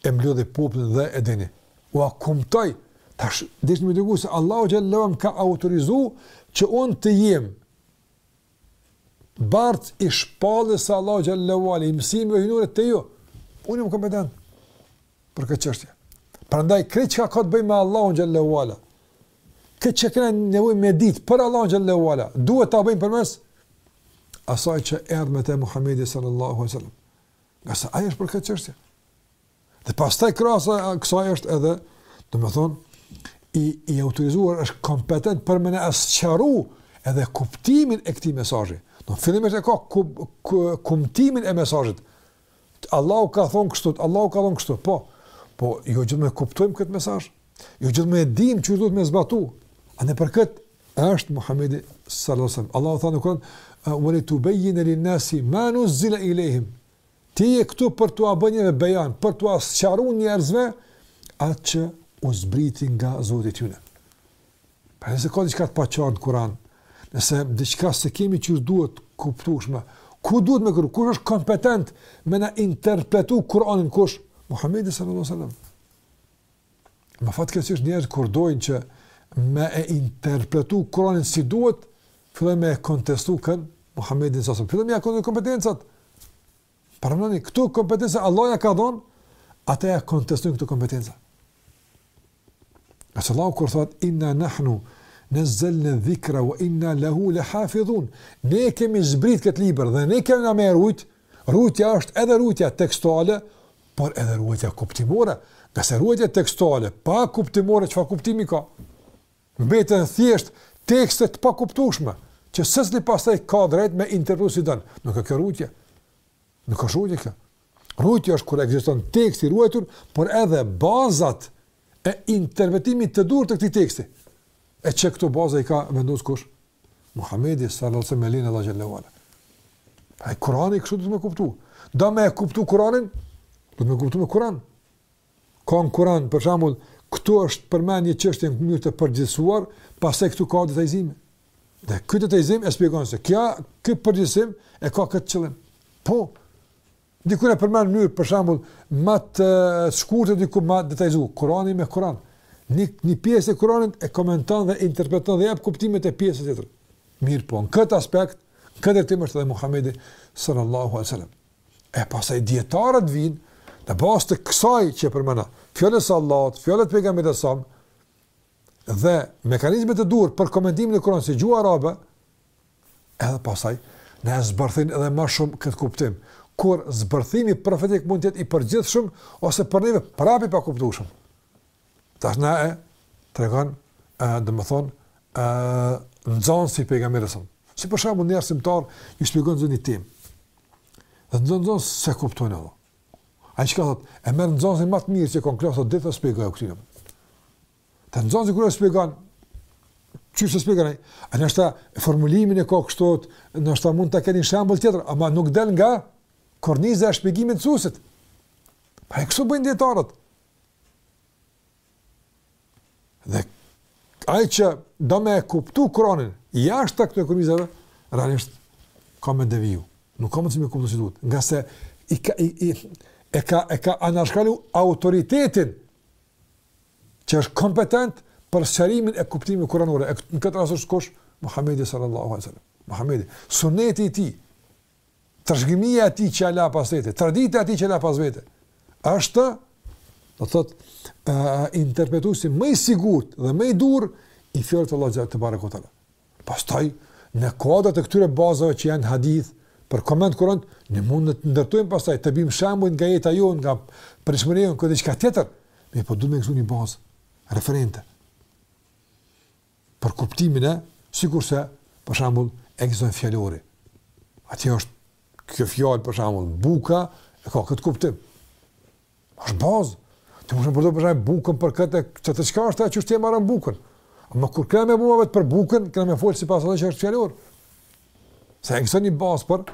e mblodhi popullin dhe e dini. Ua kumtoj tash, tash më, duke thënë se Allahu xhallahu më ka autorizu që unë të jem bartës i shpalljes së Allahut xhallahu ala, i mësimeve hyjnore te ju. Unë jam kompetent për këtë çështje. Prandaj krejt çka ka të bëjë me Allahun xhallahu ala. atë që kena nevojë me ditë për Allahun xhelle ue ala, duhet ta bëjmë përmes asaj që erdhi me te Muhammedi sallallahu a sallam. Ngase ai është për këtë çështje. Dhe pastaj krahas kësaj është edhe, domethonë, i, i autorizuar është kompetent për me na e sqaru edhe kuptimin e këtij mesazhi. Në fillim e ka ku, ku, kumtimin e mesazhit, Allahu ka thonë kështu, Allahu ka thonë kështu, po, po, jo gjithmonë e kuptojmë këtë mesazh, jo gjithmonë e dimë qysh duhet me zbatu, andaj për këtë, është Muhammedi sallallahu alaihi Allahu thotë në Kur'an, "Wa li tubayyina lin-nasi ma nuzila ilayhim." Ti je këtu për t'ua bë një bejan, për t'ua sqaru njerëzve atë që u zbriti nga Zoti i tyre. Pra nëse ka diçka të paqartë në Kur'an, nëse diçka s'e kemi qysh duhet të kuptueshme, ku duhet me kërku, kush është kompetent me na interpretu Kur'anin kush? Muhammedi sallallahu alaihi wasallam. Fatkeqësisht njerëz kur dojnë që mos me e interpretu Kur'anin si duhet, fillojnë me kontestu kën? Muhammedin sallallahu alaihi wasallam. Fillojnë me ia kontestu kompetencat. Paramendoni, këto kompetenca Allahu ja ka dhonë, ata ja kontestojnë këto kompetenca. Ngase Allahu kur thot, inna nahnu, nezzelna dhikra, wa inna lehu le hafidhun, ne kemi zbrit këtë libër dhe ne kemi me e rujt, rujtja është edhe rujtja tekstuale, por edhe rujtja kuptimore, ngase rujtja tekstuale, pa kuptimore, çfarë kuptimi ka? Mbeten thjesht tekste të pakuptushme, që secili pastaj ka drejt me i interpretu si don. Nuk është kjo rujtje. Nuk është rujtje kjo. Rujtje është kur ekziston teksti i ruajtur, por edhe bazat e interpretimit të duhur të këtij teksti. E që këto baza i ka vendos kush? Muhamedi sallallahu alaihi wasallam edhe Allahu xhelle ue ala. Ai Kurani kështu duhet me u kuptu. Do me e kuptu Kur'anin? Duhet me e kuptu me Kur'an. Ka në Kur'an, për shembull, këtu është përmend një çështje në mënyrë të përgjithësuar, pastaj këtu ka detajizim. Dhe ky detajizim e shpjegon se kjo ky përgjithësim e ka këtë qëllim. Po. Diku e përmend në mënyrë për shembull më të shkurtë diku më të detajizu, Kurani me Kur'an. Një, një pjesë e Kur'anit e komenton dhe interpreton dhe jep kuptimet e pjesës tjetër. Mirëpo, në këtë aspekt, në këtë drejtim është edhe Muhamedi sallallahu alaihi wasallam. E pastaj dijetarët vijnë, në bazë të kësaj që e përmenda, fjalët e Allahut, fjalët e pejgamberit alejhi selam, dhe mekanizmave të duhur për komentimin e Kur'anit si gjuha arabe, edhe pastaj na e zbërthejnë edhe ma shumë këtë kuptim. Kur zbërthimi profetik mund të jetë i përgjithshëm ose për neve prapë i pakuptueshëm. Tash na e tregon ë do të thotë ë nxon si pejgamberi sa. Si për shembull një arsimtar i shpjegon nxonsve temën. Dhe nxon nxonsi kupton atë. Ai çka thot, e merr nxonsin më të mirë që ka n'klasë do të shpjegoj këtu. Të nxon si kur e shpjegon Çu se shpjegon ai? A ndoshta formulimin e ka kështu, ndoshta mund ta ketë një shembull tjetër, ama nuk del nga korniza e shpjegimit të mësuesit. Pa e kështu bojnë dietarët. Dhe ai që do me e kuptu Kur'anin jashta këtyre kornizave, realisht ka me deviju. Nuk ka mundësi me kuptu si duhet. Ngase i ka, i, i, e ka, e ka anashkalu autoritetin që është kompetent për sqarimin e kuptimeve kuranore. E në këtë rast është kush? Muhammedi sallallahu alaihi sallam. Muhammedi. Suneti i tij. trashëgimia e tij që e la pas vete, tradita e tij që e la pas vete, është, do të thotë, uh, interpretuesi më i sigurt dhe më i duhur i fjalës të Allahut tebareke ue teala. Pastaj në kuadër të këtyre bazave që janë hedh për komentin e Kuranit, ne mund të ndërtojmë pastaj të bijmë shembuj nga jeta jonë, nga përditshmëria jonë, këtë diçka tjetër, mirëpo duhet të kemi një bazë referente. për kuptimin e, sikurse për shembull ekziston fjalori. Atje është kjo fjalë për shembull buka e ka këtë kuptim. Është bazë. Ti mund ta përdorësh për shembull bukën për këtë, të të çka është ajo që ti merr bukën. Ama kur kemi bo vetë për bukën, kemi fol sipas asaj që është në fjalor. Se ekziston një bazë për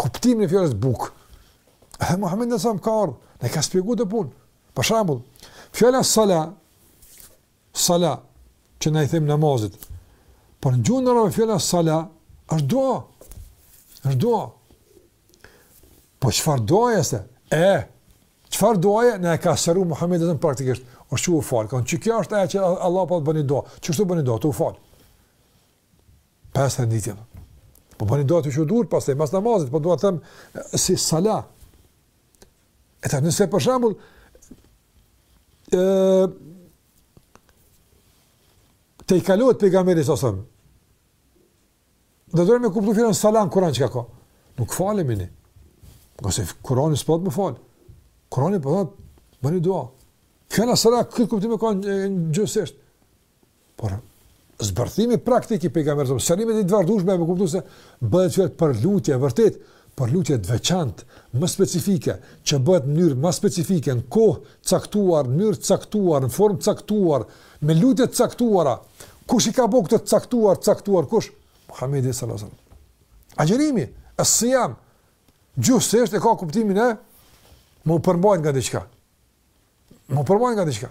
kuptimin e fjalës bukë. Edhe Muhamedi a.s. ka ardhur, na ka shpjeguar këtë punë. Për shembull, fjala sala Sala, që na i them namazit. Por në gjuhën arabe fjala sala është dua. Është dua. Po çfarë duaje se? E, çfarë duaje na e ka sqaru Muhamedi neve praktikisht. O çu u fal, kjo çka është ajo që Allah po bëni dua. Kështu bëni dua, tu u fal. Pesë herë n'ditë. Po bëni dua tu çu durt, pastaj mas namazit, po dua të them, si sala. E tash nëse për shambull, e, tejkalohet pejgamberi a.s. Dhe dojnë me kuptu fjalën sala n'Kuran çka ka. Nuk falemi ne. Se Kurani s'po thotë me u falë. Kurani për po thotë, bëni dua. Fjala sala, këtë kuptim e ka gjuhësisht. Por zbërthimi praktik i pejgamberit salasalem të vazhdueshme na kupton se bëhet fjalë për lutje vërtet, për lutje të veçantë, më specifike, që bëhet në mënyrë më specifike, në kohë të caktuar, në mënyrë të caktuar, në formë të caktuar, me lutje të caktuara. Kush i ka bo këto të caktuar, caktuar kush? Muhamedi sallallahu alaihi wasallam. Agjërimi, as-siyam, gjuhësisht e ka kuptimin e me u përmbajt nga diçka. Me u përmbajt nga diçka.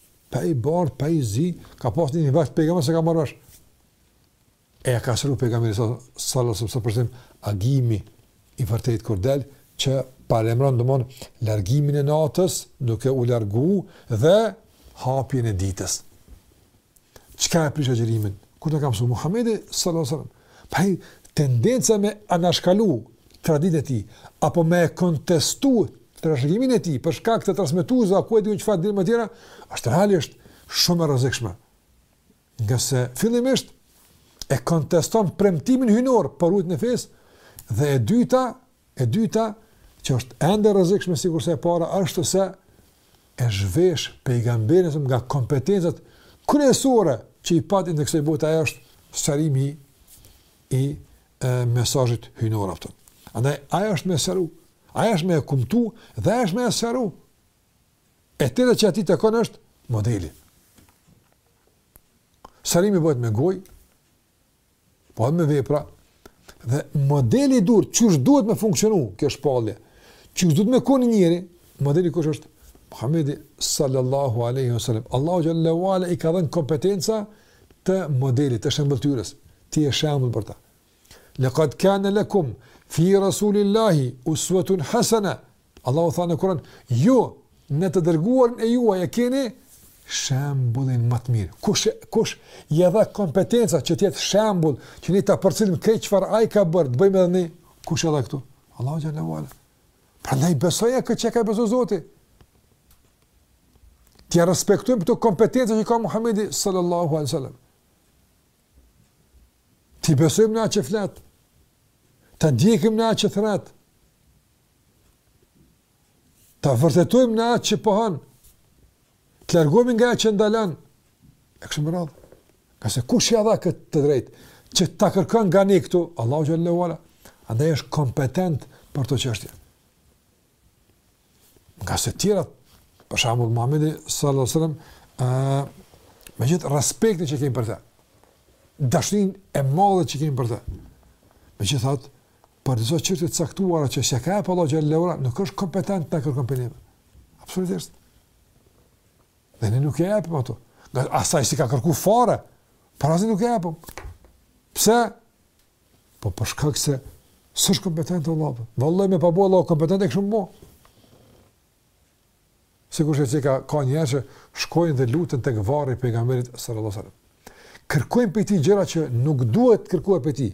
Pe i bardh, pe i zi, ka pas një vakt pejgamber se ka marrë vesh. E ka sqaru pejgamberi salasalem se për shembull agimi i vërtet kur del që paralajmëron domethon largimin e natës, duke u largu dhe hapjen e ditës. Çka e prish agjërimin? Këto na ka msu Muhamedi sallallahu alaihi wasallam. Prandaj tendenca me anashkalu traditën e tij apo me e kontestu trashëgiminë e tij për shkak të transmetuesve apo ku e di unë çfarë dyshime tjera, është realisht shumë e rrezikshme. Ngase fillimisht e konteston premtimin hyjnor për rujtjen e fesë dhe e dyta, e dyta që është ende e rrezikshme sikurse e para është se e zhvesh pejgamberin salasalem nga kompetencat kryesore që i pati në kësaj bote e ajo është sqarimi i e, mesazhit hyjnor aftë. Andaj ajo është me e sqaru, ajo është me e kumtu dhe ajo është me e sqaru. E treta që atij i takon është modeli. Sqarimi bëhet me gojë, Po edhe me vepra. Dhe modeli i duhur, qysh duhet me funksionu kjo shpallje, qysh duhet me kon njeri, modeli kush është Muhammedi sallallahu aleyhi sallam. Allahu xhelle ve ala i ka dhënë kompetenca të modelit, të shembëlltyrës. Ti je shembull për ta. Lëkad kane lëkum, fi rasulillahi, usvetun hasana, Allahu tha në Kur'an, ju në të dërguarin e tij e keni shembullin më të mirë. Kush kush i dha kompetenca që të jetë shembull, që ne ta përcjellim këtë çfarë ai ka bërë, të bëjmë edhe ne. Kush ja dha këto? Allahu xhelle ve ala. Prandaj besoja këto që ia ka besu Zoti. T'i respektojmë këto kompetenca që ka Muhamedi sallallahu alaihi wasallam. T'i besojmë në atë që flet. Ta ndjekim në atë që thret. Ta vërtetojmë në atë që pohon. Të largohemi nga ajo që ndalon. E kështu me radhë. Ngase kush ja dha këtë të drejtë që t'i kërkon nga ne këto, Allahu xhelle ve ala. Andaj është kompetent për kto çështje. Ndërsa tjerat, për shembull Muhammedi sallallahu sallam, uh, me gjithë respektin që kemi për te, dashnin e madhe që kemi për te, me gjithë atë, Për disa çështje të caktuara që s'e ka bo Allahu xhelle ue ala, nuk është kompetent ta kërkon prej neve. Absolutisht. Dhe ne nuk e japim atë. Natyrisht s'i ka kërku fare, por s'ia japim. Pse? Po për shkak se s'është kompetent. Allahu s'e ka bo Allahu kompetent e kështu me. Sikur që ka, ka njerëz që shkojnë dhe luten te varri i pejgamberit sallallahu alaihi wasallam. Kërkojnë prej tij gjëra që nuk duhet kërkuar prej tij.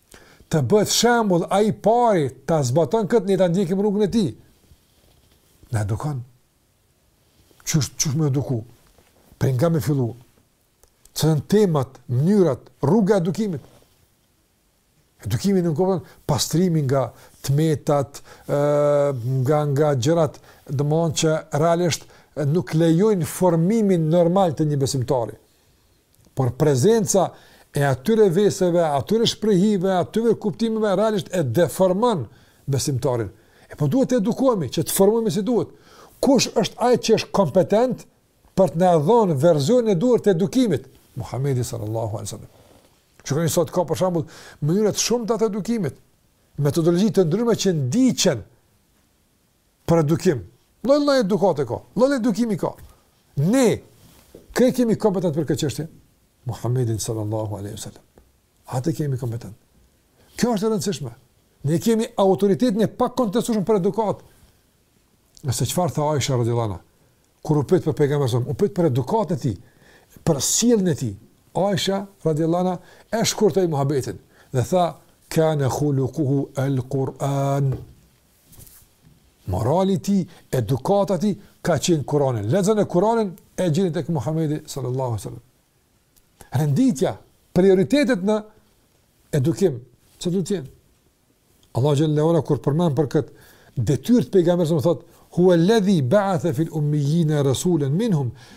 të bëhet shembull ai i pari ta zbaton këtë ne ta ndjekim rrugën e tij. Na edukon. Qysh qysh me eduku. Prej nga me fillu. Ç'janë temat, mënyrat, rruga e edukimit. Edukimi në kuptim pastrimi nga t'metat, ë nga nga gjërat, domethënë që realisht nuk lejojnë formimin normal të një besimtari. por prezenca e atyre veseve, atyre shprehive, atyre kuptimeve realisht e deformon besimtarin. E po duhet të edukohemi që të formohemi si duhet. Kush është ai që është kompetent për të na dhënë versionin e duhur të edukimit? Muhamedi sallallahu alaihi wasallam. Shikoni sot ka për shembull mënyra të shumta të edukimit, metodologji të ndryshme që ndiqen për edukim. Lloj lloj edukate ka, lloj lloj edukimi ka. Ne kë kemi kompetent për këtë çështje? Muhammedin sallallahu alaihi wasallam. Atë kemi kompetent. Kjo është e rëndësishme. Ne kemi autoritetin e pakontestueshëm për edukatë. Andaj çfarë tha Aisha radhiyallahu anha, kur u pyet për pejgamberin, u pyet për edukatën e tij, për sjelljen e tij. Aisha radhiyallahu anha e shkurtoi muhabetin dhe tha kana khuluquhu al-Quran. Morali i tij, edukata e tij ka qenë Kurani. Lexone Kur'anin e gjeni tek Muhamedi sallallahu alaihi wasallam. Renditja, prioritetet në edukim, çfarë do të jenë? Allah xhelle ue ala kur përmend për kët detyrë të pejgamberit thotë huwa alladhi ba'atha fil ummiyina rasulan minhum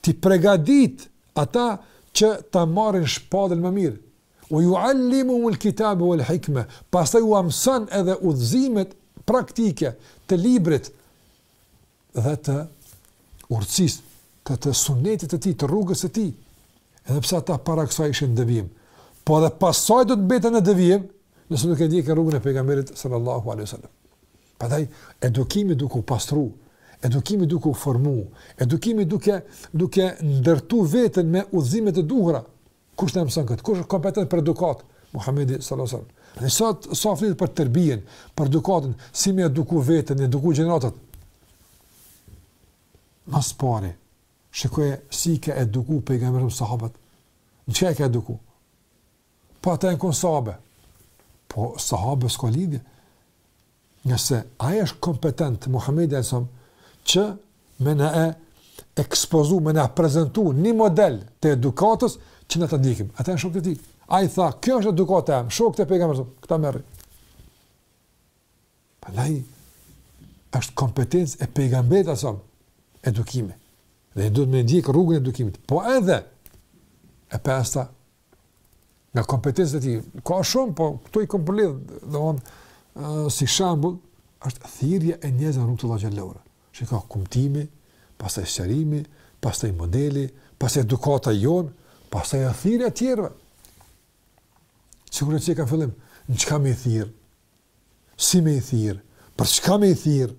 T'i pregadit ata që ta marrin shpalljen më mirë. Wa yu'allimuhumul kitaba wal hikma, pastaj ua mëson edhe udhëzimet praktike të librit dhe të urtësisë të të sunetit të tij, të rrugës së tij, edhe pse ata para kësaj ishin n'devijim, po edhe pas saj do të mbeten në devijim, nëse nuk e ndjekin rrugën e pejgamberit sallallahu alaihi wasallam. Prandaj, edukimi duke u pastru, edukimi duke u formu, edukimi duke, duke ndërtu veten me udhëzimet e duhura, kush na mëson këtë, kush kompetent për edukatë, Muhammedi s.a.s. Dhe sot, sot flitet për terbijen, për edukatën, si me eduku veten, eduku gjeneratat, ma s'pari, shikoje si i ka eduku pejgamberi sahabët, në çka i ka eduku? Po ata janë kon sahabe. Po sahabe s'ka lidhje. Nëse ai është kompetent Muhamedi alayhis salam që me na e ekspozu, me na prezantu një model të edukatës që na ta ndjekim. Ata janë shokët e tij. Ai tha, "Kjo është edukata e shokët e pejgamberit." Këtë merre. Pra ai është kompetencë e pejgamberit alayhis salam edukimi. Dhe duhet me ndjek rrugën e edukimit. Po edhe e pesta nga kompetencat e tij. Ka shumë, po këto i kam përmledh, domthon si shembull është thirrja e njerëzve në rrugë të Allahut xhelle ue ala. Shiko kumtimi, pastaj sqarimi, pastaj modeli, pastaj edukata jon, pastaj thirrja e tjerëve. Sigurisht që ka fillim, në çka me i thirr? Si me i thirr? Për çka me i thirr?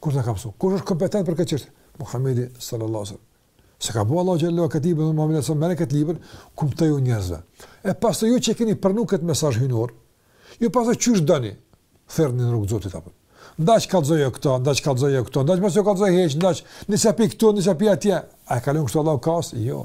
Kush na ka mësuar? Kush është kompetent për këtë çështje? Muhamedi sallallahu alaihi wasallam. Se ka bo Allahu xhallahu këtë libër dhe Muhamedi alejhi selam merre këtë libër, kumtoju njerëzve. E pastaj ju që keni pranuar këtë mesazh hyjnor, ju pastaj qysh doni thirrni në rrugë të Zotit apo. Ndaç kallzoja këto, ndaç kallzoja këto, ndaç mos e kallzo hiç, ndaç nise prej këtu, nise prej atje, a e ka lon kështu Allahu kas? Jo.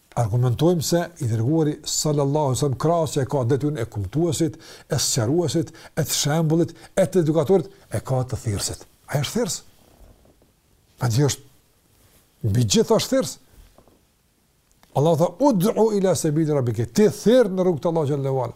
Argumentojmë se i Dërguari sallallahu alejhi ue sellem krahas që e ka detyrën e kumtuesit, e sqaruesit, e të shembullit, e të edukatorit, e ka të thirrësit. Ai është thirrës. Madje është mbi gjithë është thirrës. Allahu tha ud'u ila sabili rabbike, ti thirr në rrugë të Allahut xhelle ue ala.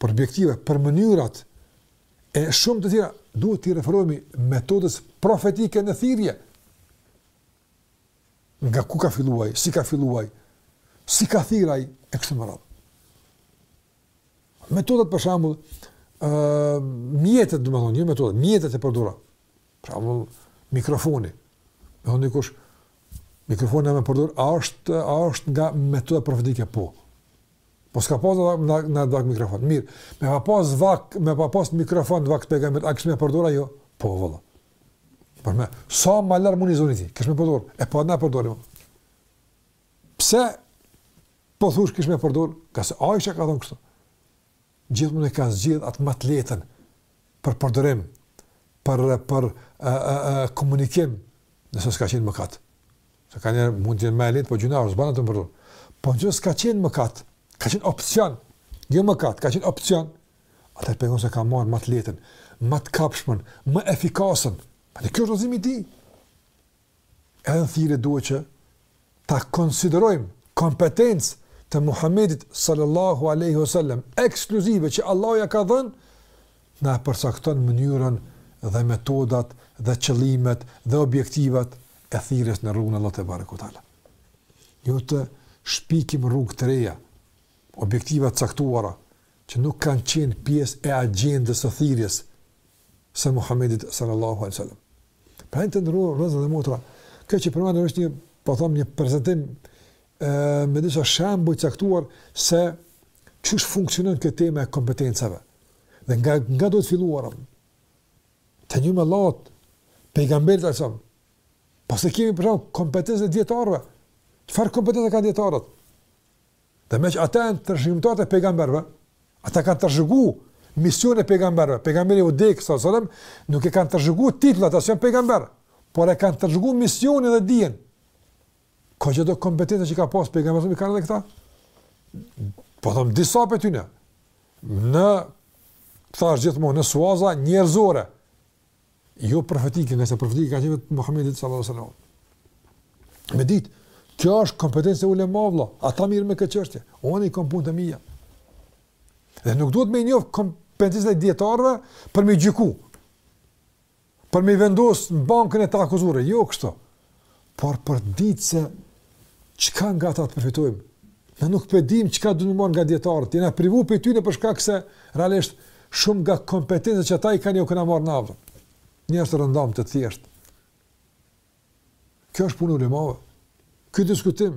për objektivat, për mënyrat e shumë të tjera, duhet t'i referohemi metodës profetike në thirrje. Nga ku ka filluar, si ka filluar, si ka thirr e kështu me radhë. Metodat për shembull, ë uh, mjetet, domethënë, jo metodat, mjetet e përdorura. Për shembull, mikrofoni. Me thonë dikush, mikrofonin me përdor, a është, a është nga metoda profetike? Po. Po s'ka pas n'at vakt mikrofon. Mirë, me pa pas vakt, me pa pas mikrofon n'vakt të pejgamberit, a kish me përdor a jo? Po valla. Për me sa ma larg m'u ni zoni i tij, kish me përdor. E po na përdorim. Pse po thush kish me përdor? Ka se Aisha ka thënë kështu. gjithmonë e ka zgjedh atë më të lehten për përdorim për për komunikim nëse s'ka qenë mëkat. Se nganjëherë mund të jetë ma e letë, po gjynah është, s'ban me përdor. Po në qoftë s'ka qenë mëkat, ka qenë opcion, jo mëkat, ka qenë opcion, atëherë pejgamberi e ka marrë më të letën, më të kapshmen, më efikasën. Pra kjo është udhëzimi i tij. Edhe në thirrje duhet që ta konsiderojmë kompetencë të Muhamedit sallallahu alaihi wasallam ekskluzive që Allahu ja ka dhënë na e përcakton mënyrën dhe metodat dhe qëllimet dhe objektivat e thirrjes në rrugën e Allahut tebareke ve teala. Jo të shpikim rrugë të reja, objektiva të caktuara që nuk kanë qenë pjesë e agjendës së thirrjes së Muhamedit sallallahu alaihi wasallam. Pra të nderuar vllezër dhe motra, kjo që përmendëm është një, po them një prezantim ë me disa shembuj të caktuar se qysh funksionon kjo tema e kompetencave. Dhe nga nga do të fillojmë? Te njohim Allahut, pejgamberit alejhi selam. Pastaj e kemi për shembull kompetencën e dijetarëve. Çfarë kompetence kanë dijetarët? Dhe meqë ata janë trashëgimtarët e pejgamberve, ata kanë trashëgu misionin e pejgamberve, pejgamberi ka vdekë, alejhi selam, nuk e kanë trashëgu titullin, as janë pejgamber, por e kanë trashëgu misionin dhe dijen. A çdo kompetencë që ka pasë pejgamberi alejhi selam i kanë dhe këta? Po thom, disa prej tyne, në, këta është gjithmonë, në suaza njerëzore, Jo profetike, se profetike ka qenë vetë Muhamedi sallallahu alaihi wasallam. Me ditë, kjo është kompetencë e ulemave, vlla, ata mirren me këtë çështje. Unë i kam punë të mia. Dhe nuk duhet me i njoh kompetencat e dietarëve për me i gjyku. Për me i vendos në bankën e të akuzuarve. Jo kështu. por për të ditë se çka nga ata të përfitojmë. Ne nuk po dimë çka kena me marrë nga dietarët, jena privu prej tyne për shkak se realisht shumë nga kompetenca që ata i kanë jau kanë marrë avami. Njerëz të rëndomtë të thjesht. Kjo është punë e ulemave. Ky diskutim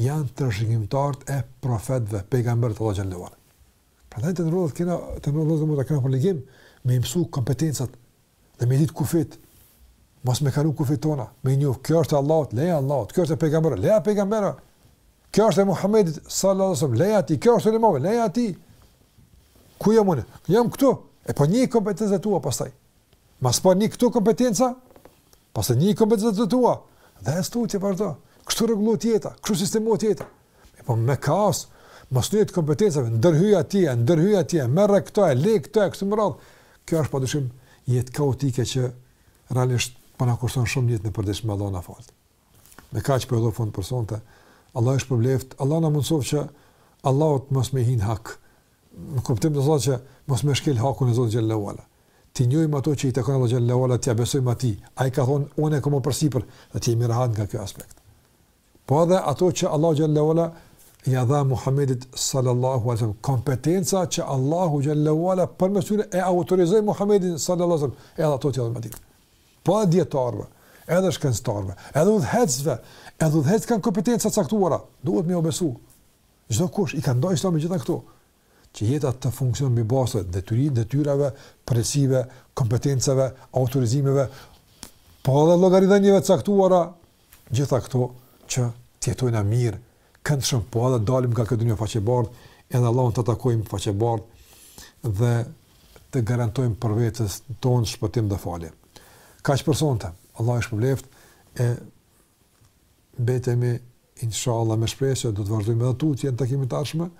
janë trashëgimtarët e profetëve, pejgamberët e Allahut xhallahu ala. Prandaj të nderuar, kena të nderuar vëllezër e motra, kena obligim me mësu kompetencat dhe me ditë kufit. Mos me kalu kufit tona, me njoh kjo është e Allahut, leja Allahut, kjo është e pejgamberit, leja pejgamberit. Kjo është e Muhamedit sallallahu alaihi wasallam, leja atij, kjo është e Imamit, leja atij. Ku jam unë? Jam këtu. E po njih kompetencat tua pastaj. Masi po njeh këto kompetenca, Pastaj njih kompetencat e tua, edhe tutje vazhdo. Kështu rregullohet jeta, kështu sistemohet jeta. E po me kaos, mosnjohje t' kompetencave, ndërhyj atje, ndërhyj atje, merre këto, le këto, kështu me radhë. Kjo është pa dyshim jetë kaotike që realisht po na kushton shumë jetën e përditshme. Allahu na faltë. Me kaq po përfundojmë për sonte. Allahu ju shpërbleftë. Allahu na mundësoftë që Allahut mos me hin hak. Në kuptim të asaj që mos me shkel hakun e Zotit xhallahu ala. T'i njohim ato që i takojnë Allahut xhallahu ala, t'ia besojmë atij. Ai ka thonë, unë e kam përsipër, dhe të jemi rahat nga ky aspekt. Po edhe ato që Allah xhallahu ala ja dha Muhamedit sallallahu alaihi wasallam kompetenca që Allahu xhallahu ala përmes tyre e autorizoi Muhamedit sallallahu alaihi wasallam edhe ato që janë me i ditë. Po edhe dijetarëve, edhe shkencëtarëve, edhe udhëheqësve, edhe udhëheqësit kanë kompetenca të caktuara, duhet me u besu. Çdo kush i ka nda Islami gjitha këto, që jeta të funksionon mbi bazë të detyrimit, detyrave, përgjegjësive, kompetencave, autorizimeve, po edhe llogaridhënieve të caktuara, gjitha këto që të jetojmë mirë këndshëm po edhe dalim nga kjo dunja faqebardhë edhe Allahun ta takojmë faqebardhë dhe të garantojmë për veten tonë shpëtim dhe falje. Kaq për sonte. Allahu ju shpërbleftë e mbetemi inshallah me shpresë se do të vazhdojmë edhe tutje në takimet e ardhshme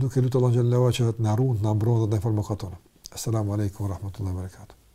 duke lutur Allahun xhelle xhelaluhu që të na ruan, të na mbron dhe të na informojë këtu. Assalamu alaikum wa rahmatullahi wa barakatuh.